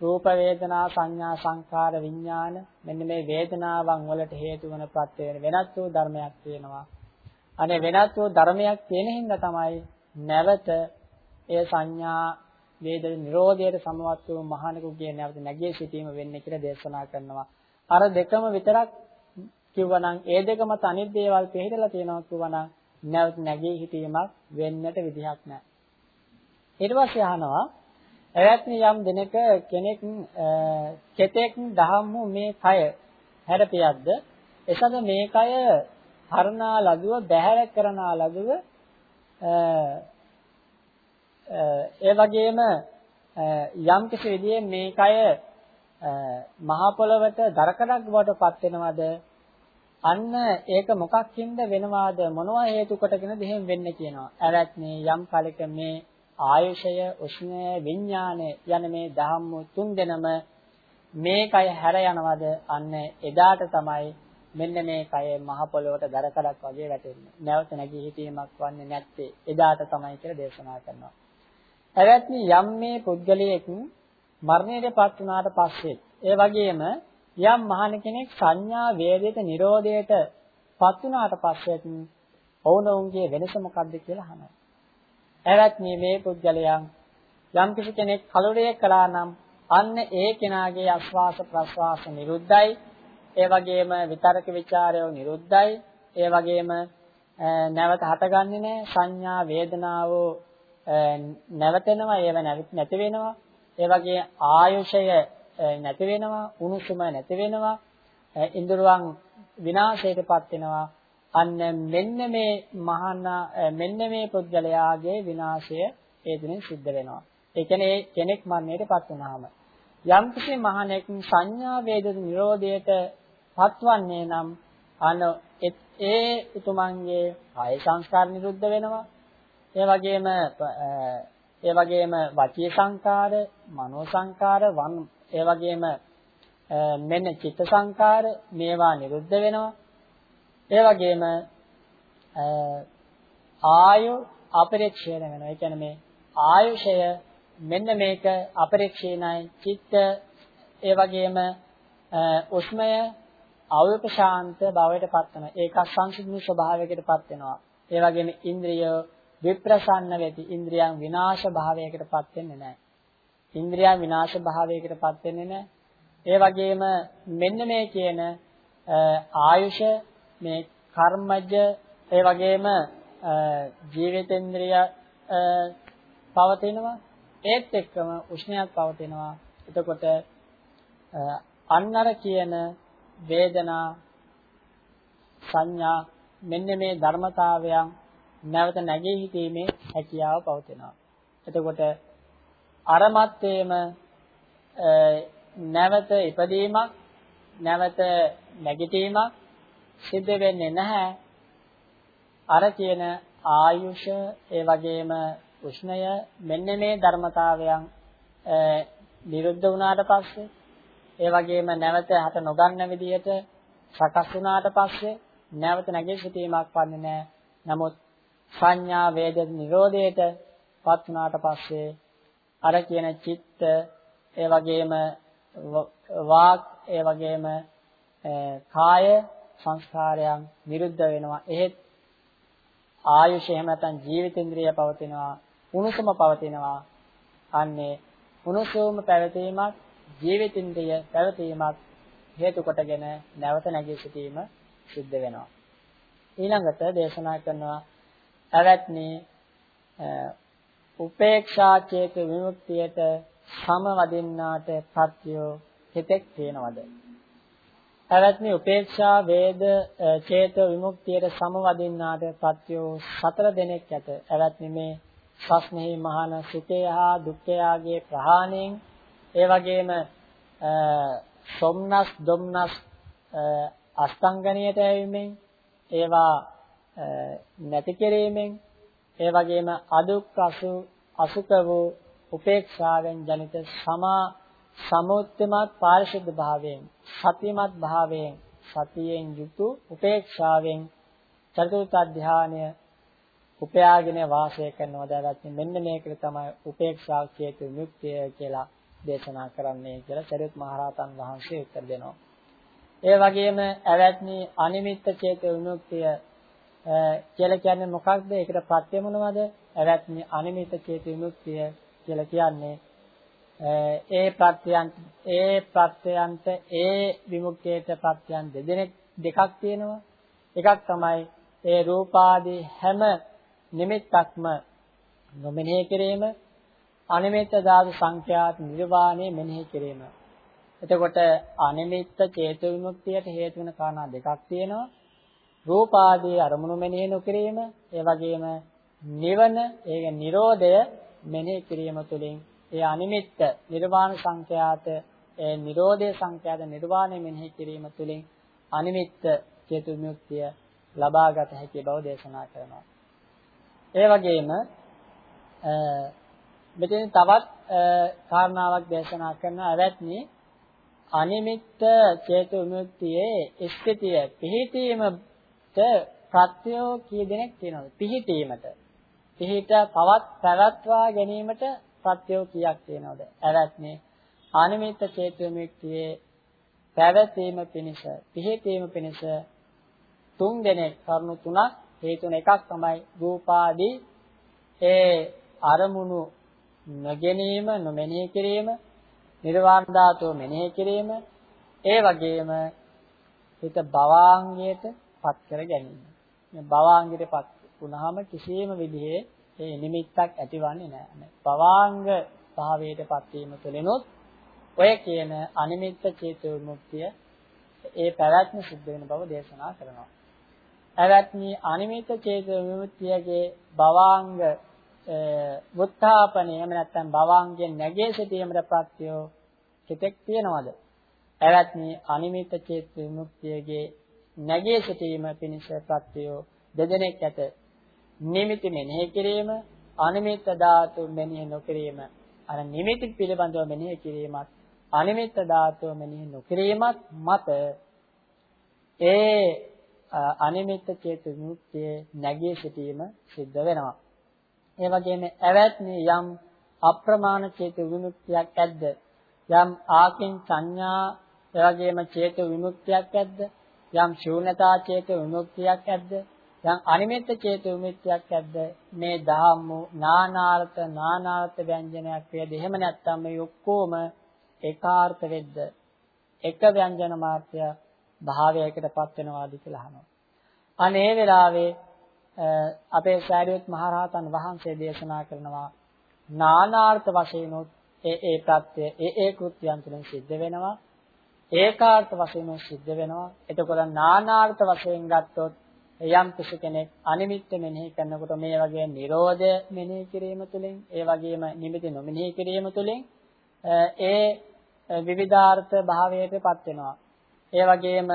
රූප වේදනා සංඥා සංකාර විඥාන මෙන්න මේ වේදනාවන් වලට හේතු වන ප්‍රත්‍ය වෙනත් වූ ධර්මයක් තියෙනවා. අනේ වෙනත් වූ ධර්මයක් තියෙන හින්දා තමයි නැවත ඒ සංඥා වේදන නිරෝධයට සමවත් වූ මහානිකුගේ නැවත නැගී සිටීම වෙන්නේ කියලා දේශනා කරනවා. අර දෙකම විතරක් කිව්වනම් ඒ දෙකම තනිත් දේවල් පිළිහිදලා තියෙනවා කිව්වනම් නැවත නැගී හිටීමක් වෙන්නට විදිහක් නැහැ. ඊට පස්සේ අහනවා එවත්නි යම් දිනක කෙනෙක් කෙතෙක් දහම්මු මේ කය හැරපියක්ද එසඳ මේ කය හරනා ලදුව බැහැර කරනා ලදුව ඒ වගේම යම් කිසි විදිහේ මේ කය මහා පොළවට දරකඩක් බවට පත් වෙනවද අන්න ඒක මොකක්ින්ද වෙනවාද මොනවා හේතු කොටගෙනද එහෙම වෙන්නේ කියනවා. ඇවැත්නේ යම් කලක මේ ආයුෂය, උෂ්ණය, විඥානය යන මේ ධම්ම තුන් දෙනම මේකය හැර යනවද අන්න එදාට තමයි මෙන්න මේ කය මහ පොළොවට දරකඩක් වගේ වැටෙන්නේ. නැවත නැගී හිටීමක් වන්නේ නැත්තේ එදාට තමයි කියලා දේශනා කරනවා. එවත්නි යම් මේ පුද්ගලයෙක් මරණයටපත් වුණාට පස්සේ ඒ වගේම යම් මහණ කෙනෙක් සංඥා වේදිත නිරෝධයට පත් වුණාට පස්සෙත් ඔවුනොවුන්ගේ වෙනස මොකක්ද කියලා අහනවා. එවත්නි මේ පුද්ගලයන් යම් කිසි කෙනෙක් කලුරේ කළා නම් අන්න ඒ කෙනාගේ ආස්වාස ප්‍රස්වාස නිරුද්ධයි ඒ වගේම විතරක ਵਿਚාරය නිරුද්ධයි. ඒ වගේම නැවත හටගන්නේ නැහැ. සංඥා වේදනාව නැවතෙනවා. ඒව නැති වෙනවා. ඒ වගේ ආයුෂය නැති වෙනවා. උණුසුම නැති වෙනවා. ඉන්ද්‍රයන් විනාශයටපත් වෙනවා. අන්න මෙන්න මේ මහාන මෙන්න මේ පුද්ගලයාගේ විනාශය ඒ දිනෙන් සිද්ධ වෙනවා. ඒ කියන්නේ කෙනෙක් මරණයටපත් වුනහම යම් කිසි මහණෙක් සංඥා වේද නිරෝධයට පත්වන්නේ නම් අන ඒ උතුමන්ගේ කාය සංස්කාර නිරුද්ධ වෙනවා. ඒ වගේම ඒ වගේම වාචී සංකාර, මනෝ සංකාර, ඒ වගේම මෙන්න චිත්ත සංකාර මේවා නිරුද්ධ වෙනවා. ඒ වගේම ආයු අපරික්ෂේණ වෙනවා. ඒ කියන්නේ මේ ආයුෂය මෙන්න මේක අපරික්ෂේණයි චිත්ත ඒ වගේම උස්මය අවයපශාන්ත භාවයට පත් වෙනවා. ඒක සංසිද්ධි ස්වභාවයකට පත් වෙනවා. ඒ වගේම ඉන්ද්‍රිය විප්‍රසන්න වෙති. ඉන්ද්‍රියන් විනාශ භාවයකට පත් වෙන්නේ නැහැ. ඉන්ද්‍රියන් විනාශ භාවයකට පත් වෙන්නේ නැහැ. ඒ වගේම මෙන්න මේ කියන ආයුෂ මේ කර්මජ ඒ වගේම ජීවිතේන්ද්‍රිය පවතිනවා ඒත් එක්කම උෂ්ණයක් පවතිනවා එතකොට අන්නර කියන වේදනා සංඥා මෙන්න මේ ධර්මතාවයන් නැවත නැගී හිටීමේ හැකියාව පවතිනවා. එතකොට අරමත්තේම නැවත ඉපදීමක් නැවත නැගිටීමක් සිද්ධ වෙන්නේ නැහැ. අර කියන ආයුෂ ඒ වගේම උෂ්ණය මෙන්න මේ ධර්මතාවයන් නිරුද්ධ වුණාට පස්සේ ඒ වගේම නැවත හට නොගන්න විදියට සකස් වුණාට පස්සේ නැවත නැගී සිටීමක් වන්නේ නැහැ. නමුත් සංඥා වේද නිරෝධයට පත් වුණාට පස්සේ අර කියන චිත්ත ඒ වගේම වාක් ඒ වගේම කාය සංස්කාරයන් නිරුද්ධ වෙනවා. එහෙත් ආයුෂ එහෙම නැත්නම් ජීවිතේන්ද්‍රිය පවතිනවා. උණුසුම පවතිනවා. අන්නේ උණුසුම පැවතීමක් ජීවිතින්ද්‍රිය පැවතීමක් හේතු කොටගෙන නැවත නැගී සිටීම සිද්ධ වෙනවා. ඊළඟට දේශනා කරනවා අවත්නි උපේක්ෂා චේත විමුක්තියට සමවදින්නාට ප්‍රත්‍යෝ හිතෙක් තියෙනවද? අවත්නි උපේක්ෂා වේද චේත විමුක්තියට සමවදින්නාට ප්‍රත්‍යෝ සතර දෙනෙක් ඇත. අවත්නි මේ සස්නෙහි මහාන සුඛය හා දුක්ඛයාගේ ප්‍රහාණයෙන් ඒ වගේම සොම්නස් දුම්නස් අස්තංගණයට ඇවීමෙන් ඒවා නැති කිරීමෙන් ඒ වගේම අදුක් අසු අසුක වූ උපේක්ෂාවෙන් ජනිත සමා සමුත්තිමත් පාරිශුද්ධ භාවයෙන් සතිමත් භාවයෙන් සතියෙන් යුතු උපේක්ෂාවෙන් චතුර්ථ ධානය උපයාගෙන වාසය කරනවා දැවත් මෙන්න මේකට තමයි උපේක්ෂා චේතු මුක්තිය කියලා දේශනා කරන්නේ කියලා සරියුත් මහරහතන් වහන්සේ උත්තර දෙනවා. ඒ වගේම ඇවැත්නි අනිමිත්ත චේත විමුක්තිය කියලා කියන්නේ මොකක්ද? ඒකට ප්‍රත්‍ය මොනවද? ඇවැත්නි අනිමිත්ත චේත විමුක්තිය කියලා කියන්නේ ඒ ප්‍රත්‍යයන් ඒ ප්‍රත්‍යයන්ට ඒ විමුක්තියට ප්‍රත්‍යයන් දෙදෙනෙක් දෙකක් තියෙනවා. එකක් තමයි ඒ රූපාදී හැම නිමිත්තක්ම නොමෙනෙහි කිරීම අනිමිත්ත ධාතු සංඛ්‍යාත නිර්වාණය මෙනෙහි කිරීම. එතකොට අනිමිත්ත චේතු විමුක්තියට හේතු වෙන කාරණා දෙකක් තියෙනවා. රූපාදී අරමුණු මෙනෙහි නොකිරීම, ඒ වගේම නිවන, ඒක නිරෝධය මෙනෙහි කිරීම තුළින් ඒ අනිමිත්ත නිර්වාණ සංඛ්‍යාත ඒ නිරෝධය සංඛ්‍යාත නිර්වාණය මෙනෙහි කිරීම තුළින් අනිමිත්ත චේතු විමුක්තිය ලබාගත හැකි බව දේශනා කරනවා. ඒ වගේම මෙතන තවත් කාරණාවක් දේශනා කරන අවැත්නි අනිමිත්ත චේතු විමුක්තියේ ස්ථිතිය පිහිටීමට ප්‍රත්‍යෝ කී දෙනෙක් තියෙනවද? පිහිටීමට. පිහිට පවත් පැවැත්වා ගැනීමට ප්‍රත්‍යෝ කීයක් තියෙනවද? අවැත්නි අනිමිත්ත චේතු විමුක්තියේ පැවැතීම පිණිස පිහිටීම පිණිස තුන් දෙනෙක් කරුණු තුනක් හේතුන එකක් තමයි රූපාදී. ඒ අරමුණු නොගැනීම නොමෙනෙහි කිරීම නිර්වාණ ධාතුව මෙනෙහි කිරීම. ඒ වගේම හිත භවාංගයට පත් කර ගැනීම මේ භවාංගයට පත් වුණාම කිසියම් විදිහේ ඒ නිමිත්තක් ඇතිවන්නේ නැහැ භවාංග භාවයට පත් වීම තුළිනුත් ඔය කියන අනිමිත්ත චේතු විමුක්තිය ඒ පැවැත්ම සිද්ධ වෙන බව දේශනා කරනවා. පැවැත්මි අනිමිත්ත චේතු විමුක්තියගේ භවාංග වුත්ථාපනය එහෙම නැත්නම් භවාංගයෙන් නැගී සිටීමට ප්‍රත්‍යෝ කෙතෙක් තියනවද? පැවැත්මි අනිමිත්ත චේතු විමුක්තියගේ නැගී සිටීම පිණිස ප්‍රත්‍යෝ දෙදෙනෙක් ඇත. නිමිති මෙනෙහි කිරීම අනිමිත්ත ධාතු මෙනෙහි නොකිරීම අර නිමිති පිළිබඳව මෙනෙහි කිරීමත් අනිමිත්ත ධාතුව මෙනෙහි නොකිරීමත් මත ඒ අනිමිත්ත චේතු විමුක්තිය නැගී සිටීම සිද්ධ වෙනවා. ඒ වගේම ඇවැත්නි යම් අප්‍රමාණ චේතු විමුක්තියක් ඇද්ද? යම් ආකින් සංඥා එවැගේම චේතු විමුක්තියක් ඇද්ද? යම් ශූන්‍යතා චේතු විමුක්තියක් ඇද්ද? යම් අනිමිත්ත චේතු විමුක්තියක් ඇද්ද? මේ දහම් නානාර්ථ නානාර්ථ ව්‍යංජනයක් වේද? එහෙම නැත්නම් මේ ඔක්කොම ඒකාර්ථ වෙද්ද එක ව්‍යංජන මාත්‍ය භාවයකටපත් වෙනවාද කියලා අහනවා. අනේ වෙලාවේ අපේ සාරියුත් මහරහතන් වහන්සේ දේශනා කරනවා නානාර්ථ වශයෙන් ඒ ඒ ප්‍රත්‍ය ඒ ඒ කෘත්‍යයන් තුළින් සිද්ධ වෙනවා ඒකාර්ථ වශයෙන් සිද්ධ වෙනවා එතකොට නානාර්ථ වශයෙන් ගත්තොත් යම් කිසි කෙනෙක් අනිමිත්ත මෙනෙහි කරනකොට මේ වගේ Nirodha මෙනෙහි කිරීම තුළින් ඒ වගේම නිමිති නොමෙනෙහි කිරීම තුළින් ඒ විවිධාර්ථ භාවයටපත් වෙනවා. ඒ වගේම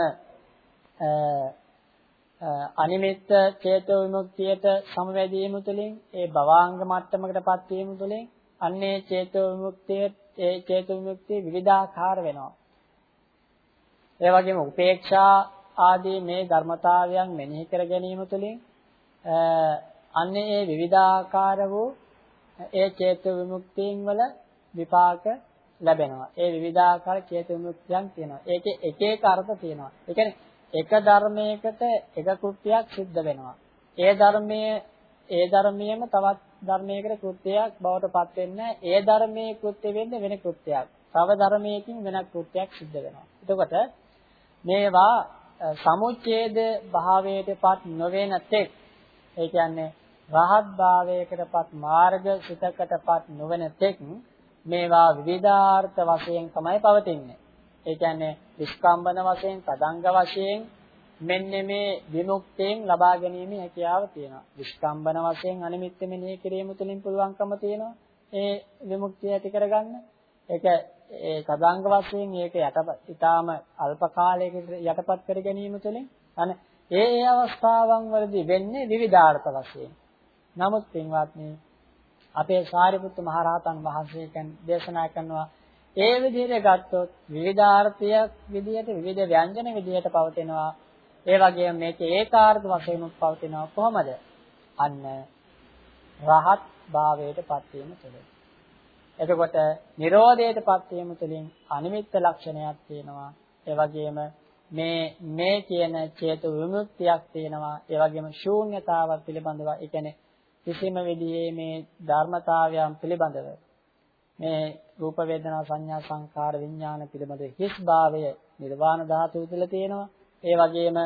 අනිමිත්ත චේතෝ විමුක්තියට සමවැදීම තුළින් ඒ භවාංග මට්ටමකටපත් වීම තුළින් අන්නේ චේතෝ විමුක්තිය ඒ චේතෝ විමුක්තිය විවිධාකාර වෙනවා. ඒ වගේම උපේක්ෂා ආදී මේ ධර්මතාවයන් මෙනෙහි කර ගැනීම තුළින් අන්නේ ඒ විවිධාකාර වූ ඒ චේතෝ විමුක්තියන් වල විපාක ලැබෙනවා. ඒ විවිධාකාර චේතු විමුක්තියන් තියෙනවා. ඒකේ එක එක අර්ථ තියෙනවා. ඒ කියන්නේ එක ධර්මයකට එක කෘත්‍යයක් සිද්ධ වෙනවා. ඒ ධර්මයේ ඒ ධර්මයේම තවත් ධර්මයකට කෘත්‍යයක් බවට පත් වෙන්නේ ඒ ධර්මයේ කෘත්‍ය වෙන්නේ වෙන කෘත්‍යයක්. තව ධර්මයකින් වෙන කෘත්‍යයක් සිද්ධ වෙනවා. එතකොට මේවා සමුච්ඡේද භාවයටපත් නොවන තෙක් ඒ කියන්නේ රහත් භාවයකටපත් මාර්ග සිතකටපත් නොවන තෙක් මේවා විවිධාර්ථ වශයෙන් තමයි පවතින්නේ. ඒ කියන්නේ විස්කම්බන වශයෙන්, තදංග වශයෙන් මෙන්න මේ විමුක්තියෙන් ලබා ගැනීම හැකියාව තියෙනවා. විස්කම්බන වශයෙන් අනිමිත්ත මෙනෙහි කිරීම තුළින් පුළුවන්කම තියෙනවා. ඒ විමුක්තිය ඇති කරගන්න. ඒක ඒ තදංග වශයෙන් ඒක යටපත් ඊටාම අල්ප කාලයකට යටපත් කර ගැනීම තුළින් අනේ ඒ ඒ අවස්ථාවන් වලදී වෙන්නේ විවිධාර්ථ වශයෙන්. නමුත් පින්වත්නි අපේ සාරිපුත්ත මහරහතන් වහන්සේ දේශනා කරනවා ඒ විදිහට ගත්තොත් විවිධාර්ථයක් විදිහට විවිධ ව්‍යංජන විදිහට පවතිනවා. ඒ වගේම මේකේ ඒකාර්ථ වශයෙන් පවතිනවා කොහොමද? අන්න රහත් භාවයට පත් වීම තුළින්. එතකොට Nirodheට පත් වීම තුළින් අනිමිත්ත ලක්ෂණයක් තියෙනවා ඒ වගේම මේ මේ කියන චේතු විමුක්තියක් තියෙනවා ඒ වගේම ශූන්‍යතාවක් පිළිබඳව ඒ කියන්නේ කිසිම විදිහේ මේ ධර්මතාවයන් පිළිබඳව මේ රූප වේදනා සංඥා සංකාර විඥාන පිළිබඳ හිස් භාවය නිර්වාණ ධාතුව තුළ තියෙනවා. ඒ වගේම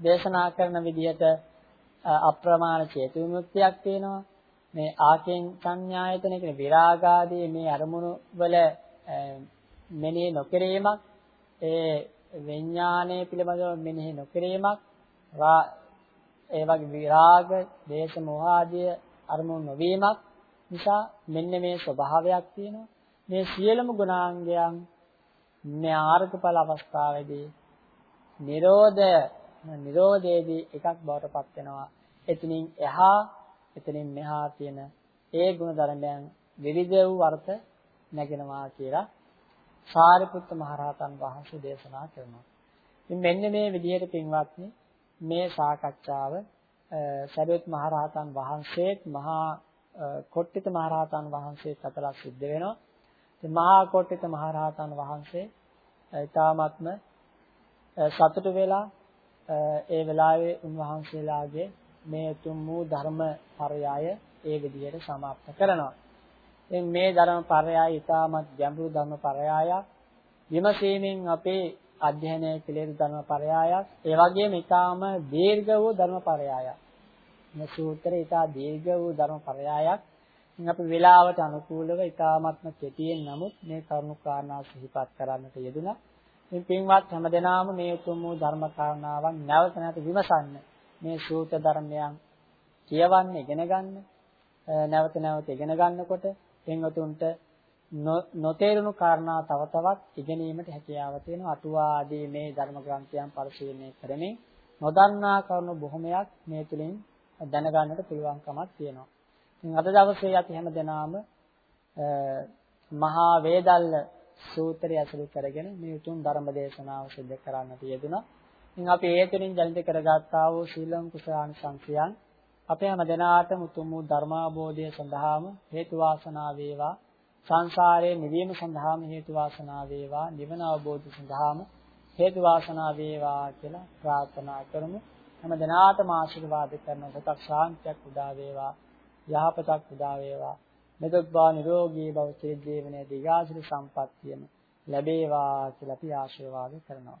දේශනා කරන විදිහට අප්‍රමාණ චේතු විමුක්තියක් තියෙනවා. මේ ආකෙන් සංඥායතන කියන විරාගාදී මේ අරමුණු වල මෙනෙහි නොකිරීමක් ඒ විඥානයේ පිළිබඳව මෙනෙහි නොකිරීමක් ඒ වගේ විරාග, දේශ, මොහ ආදී අරමුණු නොවීමක් නිසා මෙන්න මේ ස්වභාවයක් තියෙනවා. මේ සියලුම ගුණාංගයන් මේ ආර්ගඵල අවස්ථාවේදී නිරෝධ නිරෝධයේදී එකක් බවට පත් වෙනවා. එතනින් එහා එතනින් මෙහා තියෙන ඒ ගුණ ධර්මයන් විවිධ වූ අර්ථ නැගෙනවා කියලා සාරිපුත්ත මහරහතන් වහන්සේ දේශනා කරනවා. ඉතින් මෙන්න මේ විදිහට පින්වත්නි මේ සාකච්ඡාව සරියුත් මහරහතන් වහන්සේත් මහා කොට්ටිත මහරහතන් වහන්සේත් අතර සිද්ධ වෙනවා. ඉතින් මහා කොට්ටිත මහරහතන් වහන්සේ ඊ타ත්ම සතුටු වෙලා ඒ වෙලාවේ උන්වහන්සේලාගේ මේ උතුම් වූ ධර්ම පරයය ඒ විදිහට સમાપ્ત කරනවා. ඉතින් මේ ධර්ම පරයය ඊටමත් ගැඹුරු ධර්ම පරයයක්. විමසීමෙන් අපේ අධ්‍යයනය පිළිවෙල ධර්ම පරයයක්. ඒ වගේම ඊටම දීර්ඝ වූ ධර්ම පරයයක්. මේ සූත්‍රය ඊටා දීර්ඝ වූ ධර්ම පරයයක්. ඉතින් අපි වේලාවට අනුකූලව ඊටාත්ම කෙටියෙන් නමුත් මේ කරුණු කාරණා සිහිපත් කරන්නට යෙදුණා. ඉතින් පින්වත් හැමදෙනාම මේ උතුම් වූ ධර්ම කාරණාවන් නැවත නැවත විමසන්න. මේ සූත්‍ර ධර්මයන් කියවන්න ඉගෙන ගන්න. නැවත නැවත ඉගෙන ගන්නකොට පින්වතුන්ට නොතේරුණු කාරණා තව තවත් ඉගෙනීමට හැකියාව තියෙනවා. අටුවා ආදී මේ ධර්ම ග්‍රන්ථයන් පරිශීලනය කරමින් නොදන්නා කරුණු බොහොමයක් මේ තුලින් දැනගන්නට පුළුවන්කමක් තියෙනවා. ඉතින් අද දවසේ අපි හැමදෙනාම මහා වේදල්ල සූත්‍රය ඇසුරු කරගෙන මේ උතුම් ධර්ම දේශනාව සිදු කරන්නට යෙදුණා. ඉතින් අපි ඒ තුලින් ජනිත කරගත්තා වූ ශීලං කුසලාන සංඛ්‍යයන් අපේ හැම දිනාටම උතුම් වූ ධර්මාබෝධය සඳහාම හේතු වාසනා වේවා. සංසාරයේ නිවීම සඳහාම හේතු වාසනා වේවා. නිවන අවබෝධ සඳහාම හේතු වාසනා වේවා කියලා ප්‍රාර්ථනා කරමු. හැම දිනාටම ආශිර්වාද කරන සතක් ශාන්තියක් උදා වේවා. යහපතක් උදා වේවා. මෙතොත්වා නිරෝගී භව චේද්දේවනේ දිගාසිරි සම්පත්තියම ලැබේවා කියලා අපි ආශිර්වාද කරනවා.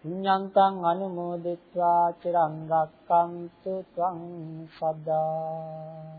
පුඤ්ඤන්තං අනුමෝදිත්වා චිරං රක්칸තු ත්වං සදා।